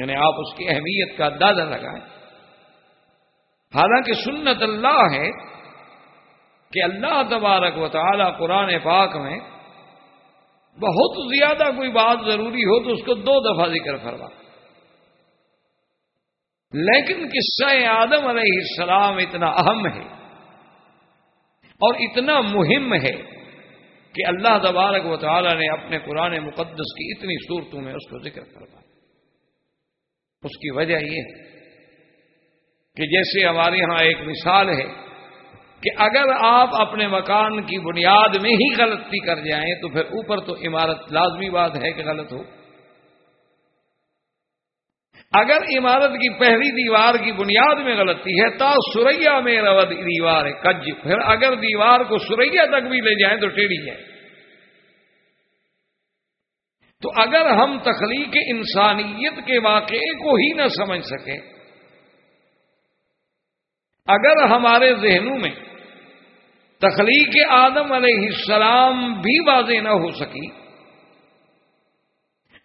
یعنی آپ اس کی اہمیت کا اندازہ لگائیں۔ حالانکہ سنت اللہ ہے کہ اللہ تبارک و تعالی قرآن پاک میں بہت زیادہ کوئی بات ضروری ہو تو اس کو دو دفعہ ذکر فرما۔ لیکن قصہ آدم علیہ السلام اتنا اہم ہے۔ اور اتنا مہم ہے کہ اللہ تبارک و تعالی نے اپنے قرآن مقدس کی اتنی صورتوں میں اس کو ذکر کروا اس کی وجہ یہ کہ جیسے ہمارے یہاں ایک مثال ہے کہ اگر آپ اپنے مکان کی بنیاد میں ہی غلطی کر جائیں تو پھر اوپر تو عمارت لازمی بات ہے کہ غلط ہو۔ اگر عمارت کی پہلی دیوار کی بنیاد میں غلطی ہے، تا سوریا میں رود دیوار ہے، کج۔ پھر اگر دیوار کو سوریا تک بھی لے جائیں تو ٹیڑھی ہے تو اگر ہم تخلیق انسانیت کے واقعے کو ہی نہ سمجھ سکیں، اگر ہمارے ذہنوں میں تخلیق آدم علیہ السلام بھی واضح نہ ہو سکی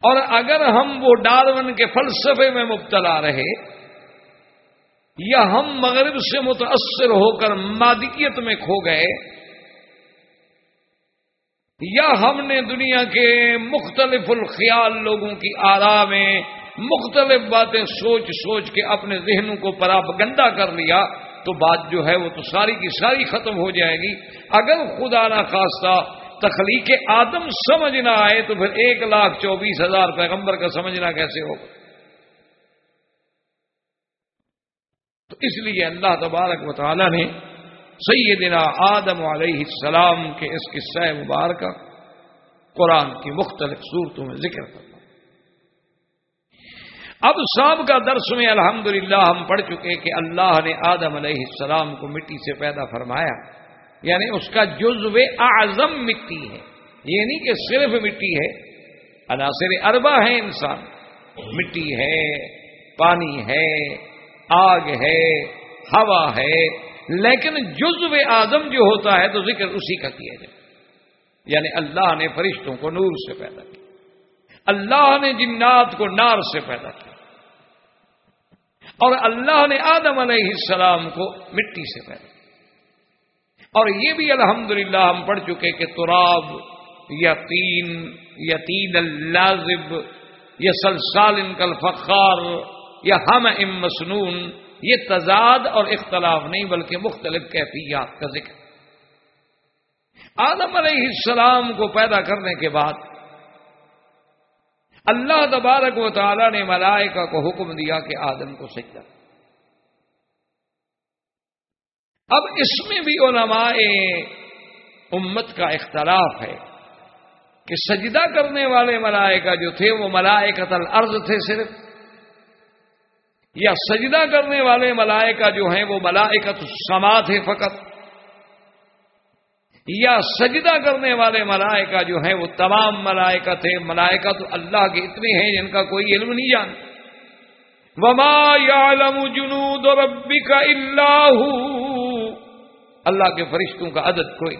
اور اگر ہم وہ ڈارون کے فلسفے میں مبتلا رہے یا ہم مغرب سے متاثر ہو کر مادیت میں کھو گئے یا ہم نے دنیا کے مختلف الخیال لوگوں کی آرا میں مختلف باتیں سوچ سوچ کے اپنے ذہنوں کو پراپ گندا کر لیا، تو بات جو ہے وہ تو ساری کی ساری ختم ہو جائے گی۔ اگر خدا نہ خواستہ تخلیق آدم سمجھ نہ آئے تو پھر ایک لاکھ چوبیس ہزار پیغمبر کا سمجھنا کیسے ہوگا؟ تو اس لیے اللہ تبارک و تعالی نے سیدنا آدم علیہ السلام کے اس قصہ مبارکہ قرآن کی مختلف صورتوں میں ذکر کرنا اب شام کا درس میں الحمدللہ ہم پڑھ چکے کہ اللہ نے آدم علیہ السلام کو مٹی سے پیدا فرمایا۔ یعنی اس کا جزو اعظم مٹی ہے۔ یہ نہیں کہ صرف مٹی ہے، عناصر اربا ہے انسان۔ مٹی ہے، پانی ہے، آگ ہے، ہوا ہے۔ لیکن جزو اعظم جو ہوتا ہے تو ذکر اسی کا کیا جائے۔ یعنی اللہ نے فرشتوں کو نور سے پیدا کیا۔ اللہ نے جنات کو نار سے پیدا کیا۔ اور اللہ نے آدم علیہ السلام کو مٹی سے پیدا اور یہ بھی الحمدللہ ہم پڑھ چکے کہ تراب یا تین یا تین اللازب یا سلسال کل فخار یا ہم ام مسنون، یہ تضاد اور اختلاف نہیں بلکہ مختلف کیفیات کا ذکر۔ آدم علیہ السلام کو پیدا کرنے کے بعد اللہ تبارک و تعالی نے ملائکہ کو حکم دیا کہ آدم کو سجدہ۔ اب اس میں بھی علماء امت کا اختلاف ہے کہ سجدہ کرنے والے ملائکہ جو تھے وہ ملائکت الارض تھے صرف، یا سجدہ کرنے والے ملائکہ جو ہیں وہ ملائکت سما تھے فقط، یا سجدہ کرنے والے ملائکہ جو ہیں وہ تمام ملائکہ تھے ملائکہ تو اللہ کے اتنے ہیں جن کا کوئی علم نہیں جان وما یعلم جنود ربک اللہ اللہ کے فرشتوں کا عدد کوئی۔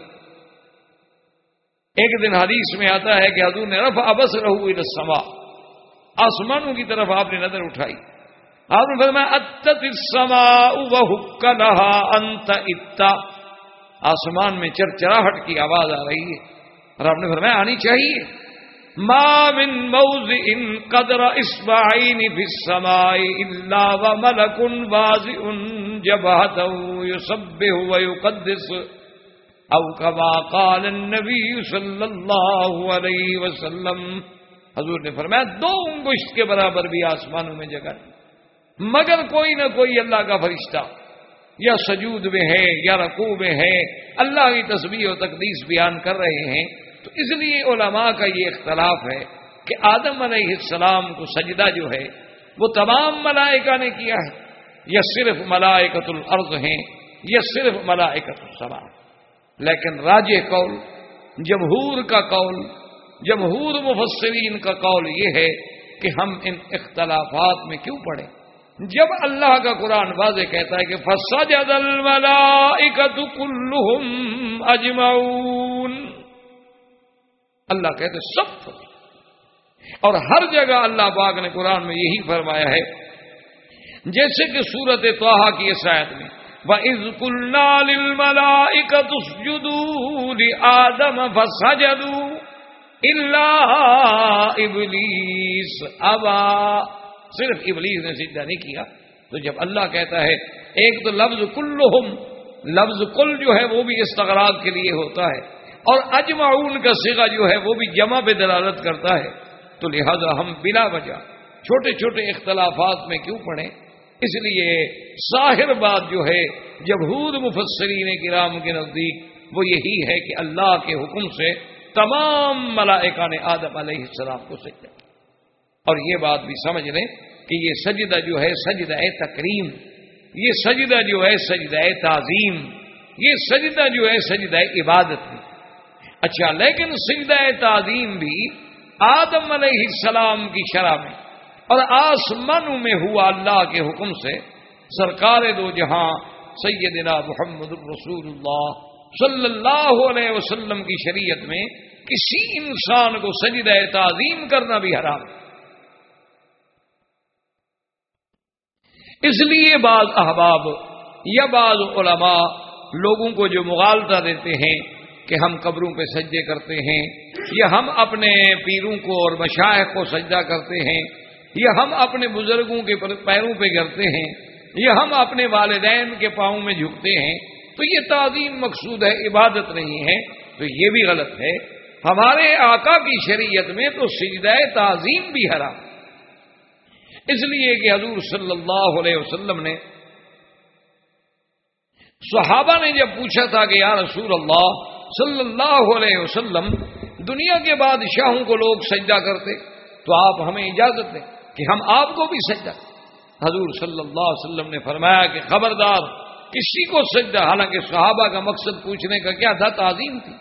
ایک دن حدیث میں آتا ہے کہ حضور نے رف ابس رہو السما آسمانوں کی طرف آپ نے نظر اٹھائی۔ آپ نے فرمایا، اتت السماء انت اتا آسمان میں چرچراہٹ کی آواز آ رہی ہے۔ اور آپ نے فرمایا، آنی چاہیے۔ ما من موز ان قدر اسبعین فی السماء الا وملک واضع جبهته يسبح ويقدس او كما قال النبي صلی اللہ علیہ وسلم حضور نے فرمایا، دو انگشت کے برابر بھی آسمانوں میں جگہ مگر کوئی نہ کوئی اللہ کا فرشتہ، یا سجود میں ہے، یا رقو میں ہے، اللہ کی تصویر و تقدیس بیان کر رہے ہیں۔ تو اس لیے علماء کا یہ اختلاف ہے کہ آدم علیہ السلام کو سجدہ جو ہے، وہ تمام ملائکہ نے کیا ہے۔ یا صرف ملائکت الارض ہیں یا صرف ملائکت السلام۔ لیکن راج قول، جمہور کا قول، جمہور مفسرین کا قول یہ ہے کہ ہم ان اختلافات میں کیوں پڑھیں جب اللہ کا قرآن واضح کہتا ہے کہ فسجد الملائکت کلہم اجمعون اللہ کہتے سب اور ہر جگہ اللہ پاک نے قرآن میں یہی فرمایا ہے، جیسے کہ سورت توحا کی اس آیت میں، وَإِذْ قُلْنَا لِلْمَلَائِكَةُ اسْجُدُوا لِآدَمَ فَسَجَدُوا إِلَّا صرف ابلیس نے سجدہ نہیں کیا۔ تو جب اللہ کہتا ہے، ایک تو لفظ کلہم، لفظ کل جو ہے وہ بھی استغراق کے لیے ہوتا ہے۔ اور اجمعون کا سگا جو ہے وہ بھی جمع پہ دلالت کرتا ہے۔ تو لہذا ہم بلا وجہ چھوٹے چھوٹے اختلافات میں کیوں پڑھیں اس لیے ظاہر بات جو ہے جبہور مفسرین کرام کے نزدیک وہ یہی ہے کہ اللہ کے حکم سے تمام ملائکہ نے آدم علیہ السلام کو سجدہ اور یہ بات بھی سمجھ لیں کہ یہ سجدہ جو ہے، سجدہ تکریم، یہ سجدہ جو ہے، سجدہ تعظیم، یہ سجدہ جو ہے، سجدہ عبادت بھی اچھا لیکن سجدہ تعظیم بھی آدم علیہ السلام کی شرح میں اور آسمان میں ہوا اللہ کے حکم سے سرکار دو جہاں سیدنا محمد الرسول اللہ صلی اللہ علیہ وسلم کی شریعت میں کسی انسان کو سجدہ تعظیم کرنا بھی حرام اس لیے بعض احباب یا بعض علماء لوگوں کو جو مغالطہ دیتے ہیں کہ ہم قبروں پہ سجدے کرتے ہیں، یا ہم اپنے پیروں کو اور مشاہد کو سجدہ کرتے ہیں، یا ہم اپنے بزرگوں کے پیروں پہ گرتے ہیں، یا ہم اپنے والدین کے پاؤں میں جھکتے ہیں، تو یہ تعظیم مقصود ہے، عبادت نہیں ہے، تو یہ بھی غلط ہے۔ ہمارے آقا کی شریعت میں تو سجدہ تعظیم بھی حرام۔ اس لیے کہ حضور صلی اللہ علیہ وسلم نے صحابہ نے جب پوچھا تھا کہ یا رسول اللہ صلی اللہ علیہ وسلم دنیا کے بادشاہوں کو لوگ سجدہ کرتے تو آپ ہمیں اجازت دیں کہ ہم آپ کو بھی سجدہ حضور صلی اللہ علیہ وسلم نے فرمایا کہ خبردار، کسی کو سجدہ، حالانکہ صحابہ کا مقصد پوچھنے کا کیا تھا؟ تعظیم تھی۔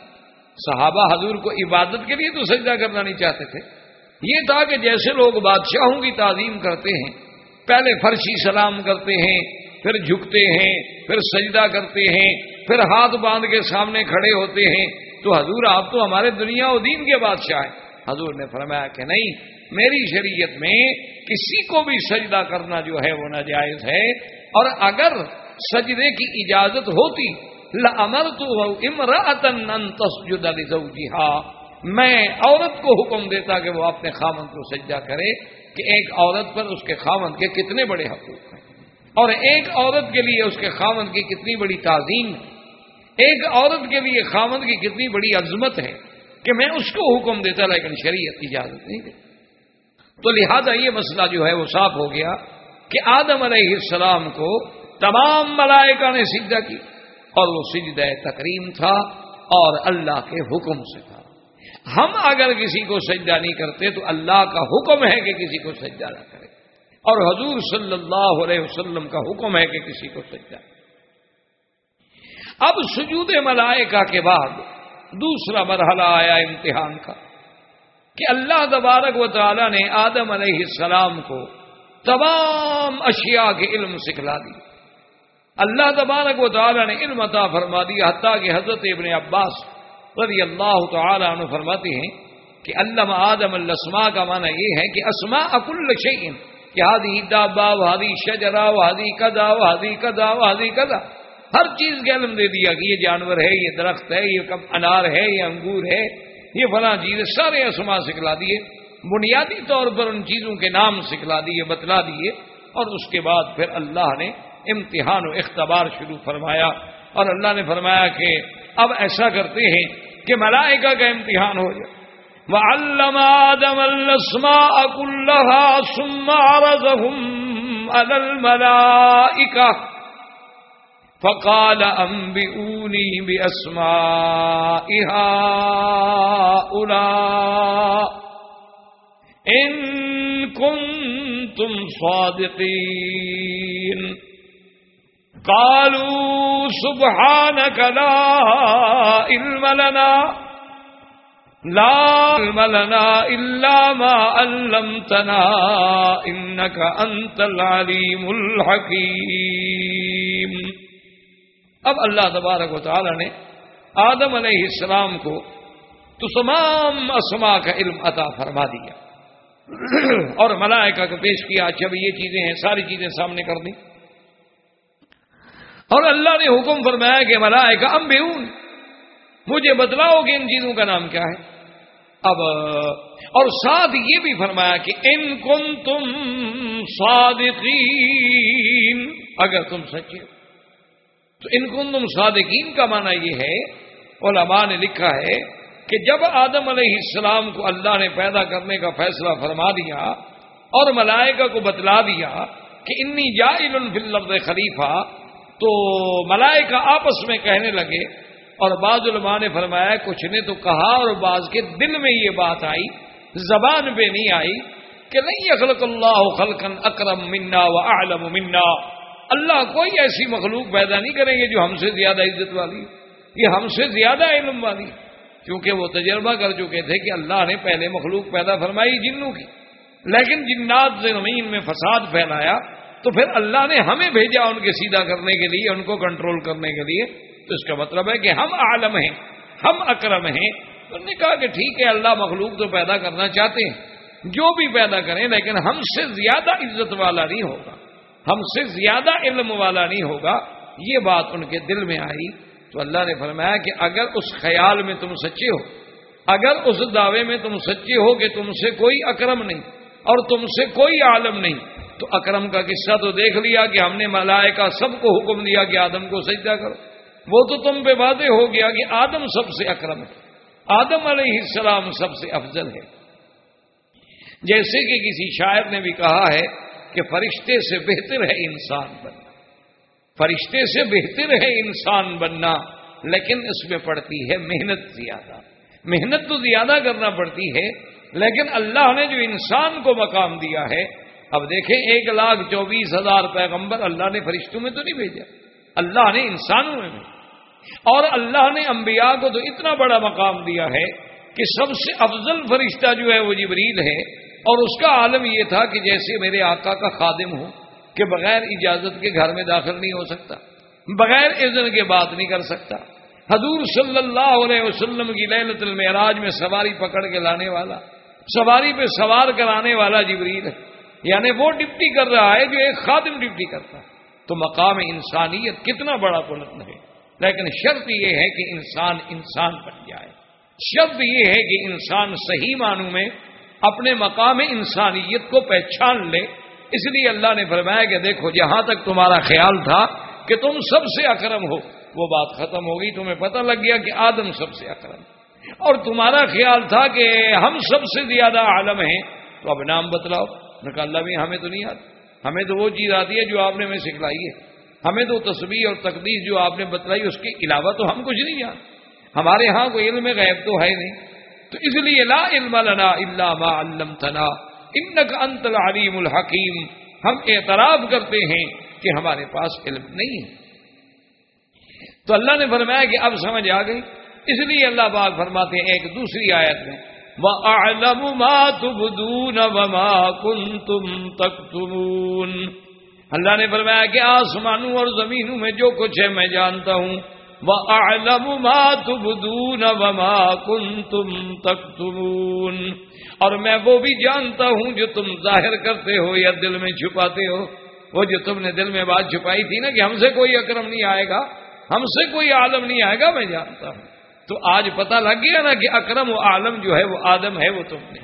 صحابہ حضور کو عبادت کے لیے تو سجدہ کرنا نہیں چاہتے تھے۔ یہ تھا کہ جیسے لوگ بادشاہوں کی تعظیم کرتے ہیں، پہلے فرشی سلام کرتے ہیں، پھر جھکتے ہیں، پھر سجدہ کرتے ہیں پھر ہاتھ باندھ کے سامنے کھڑے ہوتے ہیں تو حضور، آپ تو ہمارے دنیا و دین کے بادشاہ ہیں۔ حضور نے فرمایا کہ نہیں، میری شریعت میں کسی کو بھی سجدہ کرنا جو ہے وہ ناجائز ہے۔ اور اگر سجدے کی اجازت ہوتی لمر تو امراطن میں عورت کو حکم دیتا کہ وہ اپنے خامن کو سجدہ کرے کہ ایک عورت پر اس کے خامن کے کتنے بڑے حقوق ہیں۔ اور ایک عورت کے لیے اس کے خامن کی کتنی بڑی تعظیم ہے ایک عورت کے لیے خامن کی کتنی بڑی عظمت ہے کہ میں اس کو حکم دیتا، لیکن شریعت اجازت نہیں دیتا۔ تو لہذا یہ مسئلہ جو ہے وہ صاف ہو گیا کہ آدم علیہ السلام کو تمام ملائکہ نے سجدہ کی اور وہ سجدہ تکریم تھا اور اللہ کے حکم سے تھا۔ ہم اگر کسی کو سجدہ نہیں کرتے تو اللہ کا حکم ہے کہ کسی کو سجدہ نہ کرے۔ اور حضور صلی اللہ علیہ وسلم کا حکم ہے کہ کسی کو سجدہ اب سجود ملائکہ کے بعد دوسرا مرحلہ آیا امتحان کا کہ اللہ تبارک و تعالی نے آدم علیہ السلام کو تمام اشیاء کے علم سکھلا دی۔ اللہ تبارک و تعالی نے علم عطا فرما دیا حتیٰ کہ حضرت ابن عباس رضی اللہ تعالی عنہ فرماتے ہیں کہ علم آدم السما کا معنی یہ ہے کہ اسما اکل شعین کہ ہادی دابا وادی شجرا وادی کدا وادی کدا وادی کدا ہر چیز کے علم دے دیا کہ یہ جانور ہے، یہ درخت ہے، یہ انار ہے، یہ انگور ہے، یہ فلاں چیز سارے اسما سکھلا دیے۔ بنیادی طور پر ان چیزوں کے نام سکھلا دیے، بتلا دیے۔ اور اس کے بعد پھر اللہ نے امتحان و اختبار شروع فرمایا۔ اور اللہ نے فرمایا کہ اب ایسا کرتے ہیں کہ ملائکہ کا امتحان ہو جائے۔ فقال انبئوني باسماء هؤلاء ان كنتم صادقين. قالوا سبحانك لا علم لنا، لا علم لنا إلا ما علمتنا، إنك أنت العليم الحكيم. اب اللہ تبارک و تعالی نے آدم علیہ السلام کو تو تمام اسما کا علم عطا فرما دیا۔ اور ملائکہ کو پیش کیا اچھا یہ چیزیں ہیں، ساری چیزیں سامنے کر دی۔ اور اللہ نے حکم فرمایا کہ ملائکہ امبیون مجھے بتلاؤ کہ ان چیزوں کا نام کیا ہے۔ اب، اور ساتھ یہ بھی فرمایا کہ ان کن تم صادقین، اگر تم سچے تو ان کن صادقین کا معنی یہ ہے، علماء نے لکھا ہے کہ جب آدم علیہ السلام کو اللہ نے پیدا کرنے کا فیصلہ فرما دیا اور ملائکہ کو بتلا دیا کہ انی جائل فی اللفظ خلیفہ، تو ملائکہ آپس میں کہنے لگے اور بعض علماء نے فرمایا، کچھ نے تو کہا اور بعض کے دل میں یہ بات آئی، زبان پہ نہیں آئی کہ نہیں اخلق اللہ خلقن اکرم منا و عالم منا۔ اللہ کوئی ایسی مخلوق پیدا نہیں کریں گے جو ہم سے زیادہ عزت والی یہ ہم سے زیادہ علم والی کیونکہ وہ تجربہ کر چکے تھے کہ اللہ نے پہلے مخلوق پیدا فرمائی جنوں کی۔ لیکن جنات سے زمین میں فساد پھیلایا، تو پھر اللہ نے ہمیں بھیجا ان کے سیدھا کرنے کے لیے، ان کو کنٹرول کرنے کے لیے۔ تو اس کا مطلب ہے کہ ہم عالم ہیں، ہم اکرم ہیں۔ انہوں نے کہا کہ ٹھیک ہے، اللہ مخلوق تو پیدا کرنا چاہتے ہیں۔ جو بھی پیدا کریں، لیکن ہم سے زیادہ عزت والا نہیں ہوگا۔ ہم سے زیادہ علم والا نہیں ہوگا۔ یہ بات ان کے دل میں آئی۔ تو اللہ نے فرمایا کہ اگر اس خیال میں تم سچے ہو، اگر اس دعوے میں تم سچے ہو کہ تم سے کوئی اکرم نہیں اور تم سے کوئی عالم نہیں، تو اکرم کا قصہ تو دیکھ لیا کہ ہم نے ملائکہ سب کو حکم دیا کہ آدم کو سجدہ کرو۔ وہ تو تم پہ واضح ہو گیا کہ آدم سب سے اکرم ہے۔ آدم علیہ السلام سب سے افضل ہے۔ جیسے کہ کسی شاعر نے بھی کہا ہے کہ فرشتے سے بہتر ہے انسان بننا۔ فرشتے سے بہتر ہے انسان بننا، لیکن اس میں پڑتی ہے محنت زیادہ۔ محنت تو زیادہ کرنا پڑتی ہے، لیکن اللہ نے جو انسان کو مقام دیا ہے، اب دیکھیں ایک لاکھ چوبیس ہزار پیغمبر اللہ نے فرشتوں میں تو نہیں بھیجا۔ اللہ نے انسانوں میں بھی اور اللہ نے انبیاء کو تو اتنا بڑا مقام دیا ہے کہ سب سے افضل فرشتہ جو ہے وہ جبریل ہے۔ اور اس کا عالم یہ تھا کہ جیسے میرے آقا کا خادم ہو کہ بغیر اجازت کے گھر میں داخل نہیں ہو سکتا، بغیر اذن کے بات نہیں کر سکتا۔ حضور صلی اللہ علیہ وسلم کی لہلت المعراج میں سواری پکڑ کے لانے والا، سواری پہ سوار کرانے والا جبریل ہے۔ یعنی وہ ڈپٹی کر رہا ہے جو ایک خادم ڈپٹی کرتا ہے۔ تو مقام انسانیت کتنا بڑا بلند ہے۔ لیکن شرط یہ ہے کہ انسان انسان بن جائے۔ شرط یہ ہے کہ انسان صحیح معنوں میں اپنے مقام انسانیت کو پہچان لے۔ اس لیے اللہ نے فرمایا کہ دیکھو، جہاں تک تمہارا خیال تھا کہ تم سب سے اکرم ہو، وہ بات ختم ہوگی تمہیں پتہ لگ گیا کہ آدم سب سے اکرم اور تمہارا خیال تھا کہ ہم سب سے زیادہ عالم ہیں۔ تو اب نام بتلاؤ۔ کہا، اللہ بھی ہمیں تو نہیں آتا ہمیں تو وہ چیز آتی ہے جو آپ نے ہمیں سکھلائی ہے۔ ہمیں تو تصویر اور تقدیر جو آپ نے بتلائی، اس کے علاوہ تو ہم کچھ نہیں جانتے ہمارے ہاں کوئی علم غیب تو ہے نہیں۔ تو اس لیے لا علم لنا الا ما علمتنا انك انت العلیم الحکیم۔ ہم اعتراف کرتے ہیں کہ ہمارے پاس علم نہیں ہے۔ تو اللہ نے فرمایا کہ اب سمجھ آ گئی۔ اس لیے اللہ باغ فرماتے ہیں ایک دوسری آیت میں وَأَعْلَمُ مَا تُبْدُونَ وَمَا كُنْتُمْ تَكْتُمُونَ اللہ نے فرمایا کہ آسمانوں اور زمینوں میں جو کچھ ہے میں جانتا ہوں۔ وَأَعْلَمُ مَا تُبْدُونَ وَمَا كُنْتُمْ تَكْتُمُونَ اور میں وہ بھی جانتا ہوں جو تم ظاہر کرتے ہو یا دل میں چھپاتے ہو۔ وہ جو تم نے دل میں بات چھپائی تھی نا کہ ہم سے کوئی اکرم نہیں آئے گا، ہم سے کوئی عالم نہیں آئے گا، میں جانتا ہوں۔ تو آج پتہ لگ گیا نا کہ اکرم و عالم جو ہے وہ آدم ہے، وہ تم نے۔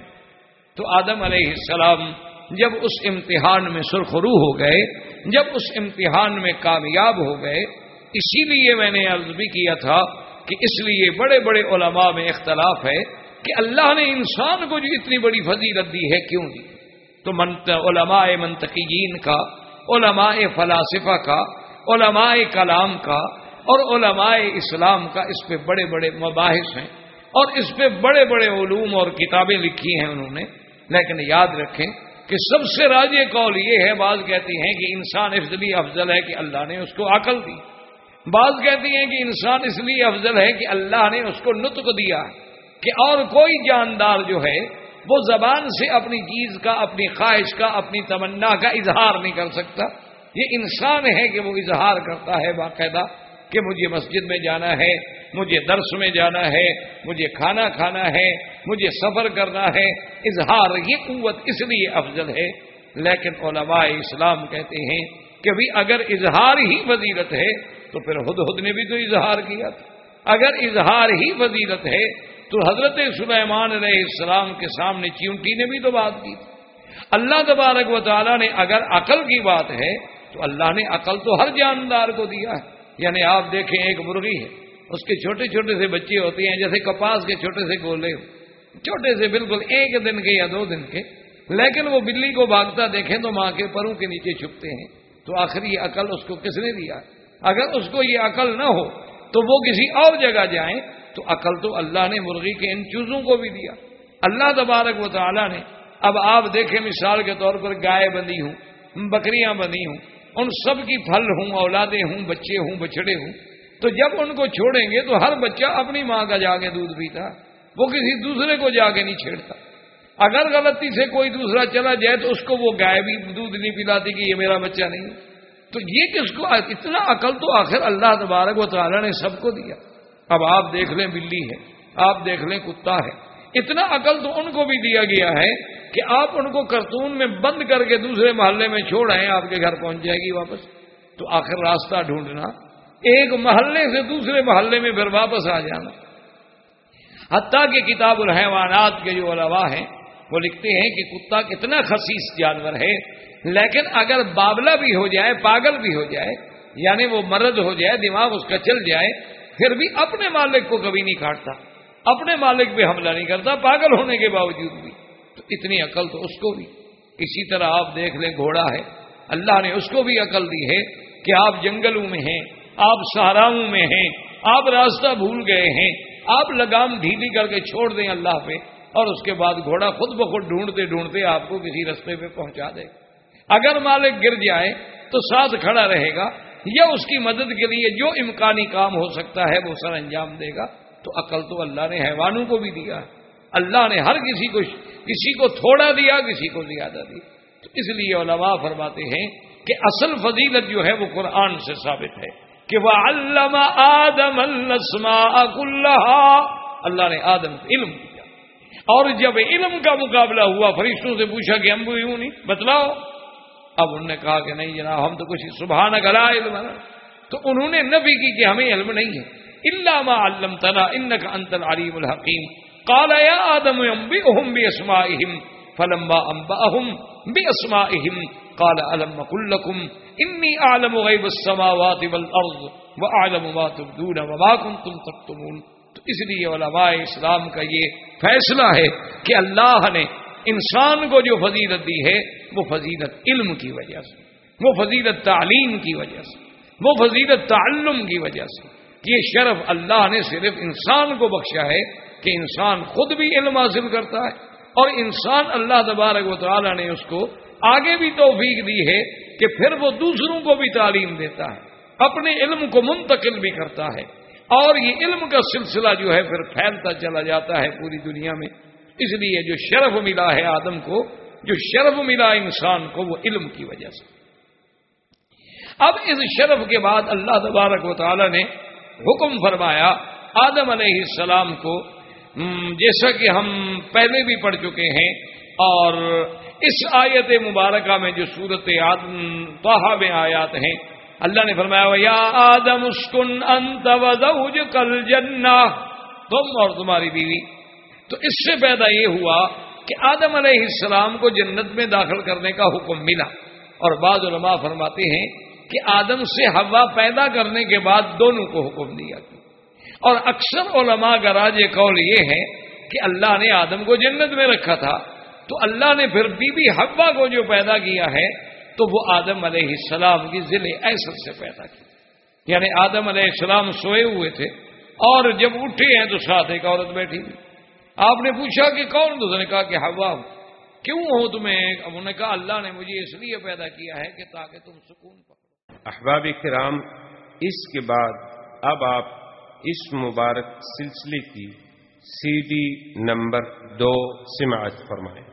تو آدم علیہ السلام جب اس امتحان میں سرخرو ہو گئے، جب اس امتحان میں کامیاب ہو گئے اسی لیے میں نے عرض بھی کیا تھا کہ اس لیے بڑے بڑے علماء میں اختلاف ہے کہ اللہ نے انسان کو جو اتنی بڑی فضیلت دی ہے کیوں دی؟ تو علماء منتقین کا، علماء فلاسفہ کا، علماء کلام کا اور علماء اسلام کا اس پہ بڑے بڑے مباحث ہیں اور اس پہ بڑے بڑے علوم اور کتابیں لکھی ہیں انہوں نے۔ لیکن یاد رکھیں کہ سب سے راج قول یہ ہے، بعض کہتی ہیں کہ انسان اس لیے افضل ہے کہ اللہ نے اس کو عقل دی۔ بعض کہتی ہیں کہ انسان اس لیے افضل ہے کہ اللہ نے اس کو نطق دیا کہ اور کوئی جاندار جو ہے وہ زبان سے اپنی چیز کا، اپنی خواہش کا، اپنی تمنا کا اظہار نہیں کر سکتا۔ یہ انسان ہے کہ وہ اظہار کرتا ہے باقاعدہ کہ مجھے مسجد میں جانا ہے، مجھے درس میں جانا ہے، مجھے کھانا کھانا ہے، مجھے سفر کرنا ہے۔ اظہار، یہ قوت اس لیے افضل ہے۔ لیکن علماء اسلام کہتے ہیں کہ بھی اگر اظہار ہی وزیرت ہے تو پھر ہد ہد نے بھی تو اظہار کیا تھا۔ اگر اظہار ہی وزیرت ہے، تو حضرت سلیمان علیہ السلام کے سامنے چیونٹی نے بھی تو بات کی تھی۔ اللہ تبارک و تعالیٰ نے اگر عقل کی بات ہے، تو اللہ نے عقل تو ہر جاندار کو دیا ہے۔ یعنی آپ دیکھیں، ایک مرغی ہے۔ اس کے چھوٹے چھوٹے سے بچے ہوتے ہیں، جیسے کپاس کے چھوٹے سے گولے چھوٹے سے بالکل ایک دن کے یا دو دن کے۔ لیکن وہ بلی کو بھاگتا دیکھیں تو ماں کے پروں کے نیچے چھپتے ہیں۔ تو آخری عقل اس کو کس نے دیا؟ اگر اس کو یہ عقل نہ ہو تو وہ کسی اور جگہ جائیں، تو عقل تو اللہ نے مرغی کے ان چوزوں کو بھی دیا۔ اللہ تبارک و تعالیٰ نے، اب آپ دیکھیں مثال کے طور پر گائے بندی ہوں، بکریاں بندی ہوں، ان سب کی پھل ہوں، اولادیں ہوں، بچے ہوں بچڑے ہوں۔ تو جب ان کو چھوڑیں گے تو ہر بچہ اپنی ماں کا جا کے دودھ پیتا، وہ کسی دوسرے کو جا کے نہیں چھیڑتا۔ اگر غلطی سے کوئی دوسرا چلا جائے تو اس کو وہ گائے بھی دودھ نہیں پلاتی کہ یہ میرا بچہ نہیں۔ تو یہ کس کو اتنا عقل تو آخر اللہ تبارک و تعالیٰ نے سب کو دیا۔ اب آپ دیکھ لیں بلی ہے، آپ دیکھ لیں کتا ہے۔ اتنا عقل تو ان کو بھی دیا گیا ہے کہ آپ ان کو کرتون میں بند کر کے دوسرے محلے میں چھوڑ آئے آپ کے گھر پہنچ جائے گی واپس۔ تو آخر راستہ ڈھونڈنا، ایک محلے سے دوسرے محلے میں پھر واپس آ جانا۔ حتیٰ کہ کتاب الحیوانات کے جو علوا ہیں، وہ لکھتے ہیں کہ کتا کتنا خصیص جانور ہے۔ لیکن اگر بابلا بھی ہو جائے، پاگل بھی ہو جائے یعنی وہ مرد ہو جائے، دماغ اس کا چل جائے، پھر بھی اپنے مالک کو کبھی نہیں کاٹتا اپنے مالک پہ حملہ نہیں کرتا، پاگل ہونے کے باوجود بھی۔ تو اتنی عقل تو اس کو بھی۔ اسی طرح آپ دیکھ لیں، گھوڑا ہے۔ اللہ نے اس کو بھی عقل دی ہے کہ آپ جنگلوں میں ہیں، آپ سہاراؤں میں ہیں، آپ راستہ بھول گئے ہیں، آپ لگام ڈھیلی کر کے چھوڑ دیں اللہ پہ اور اس کے بعد گھوڑا خود بخود ڈھونڈتے ڈھونڈتے آپ کو کسی رستے پہ پہنچا دے۔ اگر مالک گر جائے تو ساتھ کھڑا رہے گا یا اس کی مدد کے لیے جو امکانی کام ہو سکتا ہے وہ سر انجام دے گا، تو عقل تو اللہ نے حیوانوں کو بھی دیا۔ اللہ نے ہر کسی کو کسی کو تھوڑا دیا، کسی کو زیادہ دیا۔ تو اس لیے علماء فرماتے ہیں کہ اصل فضیلت جو ہے وہ قرآن سے ثابت ہے کہ وہ علامہ آدم اللہ نے آدم کو علم دیا۔ اور جب علم کا مقابلہ ہوا، فرشتوں سے پوچھا کہ ہم بھی یوں نہیں، بتلاؤ۔ اب انہوں نے کہا کہ نہیں جناب، ہم تو کچھ سبحان گلا علم تو انہوں نے نبی کی کہ ہمیں علم نہیں ہے۔ اللہ ما علم تنا ان کا انتل علیم الحکیم کالا آدم بے اہم بے اسما اہم فلمبا امبا اہم بے اسما اہم کالا علم کلکم انی عالم غیب السماوات والارض وعالم ما تبدون وما کنتم تکتمون تو اس لیے علماء اسلام کا یہ فیصلہ ہے کہ اللہ نے انسان کو جو فضیلت دی ہے، وہ فضیلت علم کی وجہ سے، وہ فضیلت تعلیم کی وجہ سے، وہ فضیلت تعلم کی وجہ سے۔ یہ شرف اللہ نے صرف انسان کو بخشا ہے کہ انسان خود بھی علم حاصل کرتا ہے اور انسان اللہ تبارک و تعالی نے اس کو آگے بھی توفیق دی ہے کہ پھر وہ دوسروں کو بھی تعلیم دیتا ہے، اپنے علم کو منتقل بھی کرتا ہے۔ اور یہ علم کا سلسلہ جو ہے، پھر پھیلتا چلا جاتا ہے پوری دنیا میں۔ اس لیے جو شرف ملا ہے آدم کو، جو شرف ملا انسان کو، وہ علم کی وجہ سے۔ اب اس شرف کے بعد اللہ تبارک و تعالی نے حکم فرمایا آدم علیہ السلام کو جیسا کہ ہم پہلے بھی پڑھ چکے ہیں، اور اس آیت مبارکہ میں جو صورت توحا میں آیات ہیں، اللہ نے فرمایا، یا آدم اسکن انت کل جنا تم اور تمہاری بیوی۔ تو اس سے پیدا یہ ہوا کہ آدم علیہ السلام کو جنت میں داخل کرنے کا حکم ملا اور بعض علماء فرماتے ہیں کہ آدم سے ہوا پیدا کرنے کے بعد دونوں کو حکم دیا اور اکثر علماء کا راج قول یہ ہے کہ اللہ نے آدم کو جنت میں رکھا تھا۔ تو اللہ نے پھر بی بی ہوا کو جو پیدا کیا ہے، تو وہ آدم علیہ السلام کی ضلع ایسر سے پیدا کی۔ یعنی آدم علیہ السلام سوئے ہوئے تھے اور جب اٹھے ہیں تو ساتھ ایک عورت بیٹھی۔ ہوئی آپ نے پوچھا کہ کون؟ تو نے کہا کہ ہوا کیوں ہو تمہیں؟ انہوں نے کہا اللہ نے مجھے اس لیے پیدا کیا ہے کہ تاکہ تم سکون پکڑو۔ احباب کرام، اس کے بعد اب آپ اس مبارک سلسلے کی سی ڈی نمبر دو سماعت فرمائیں۔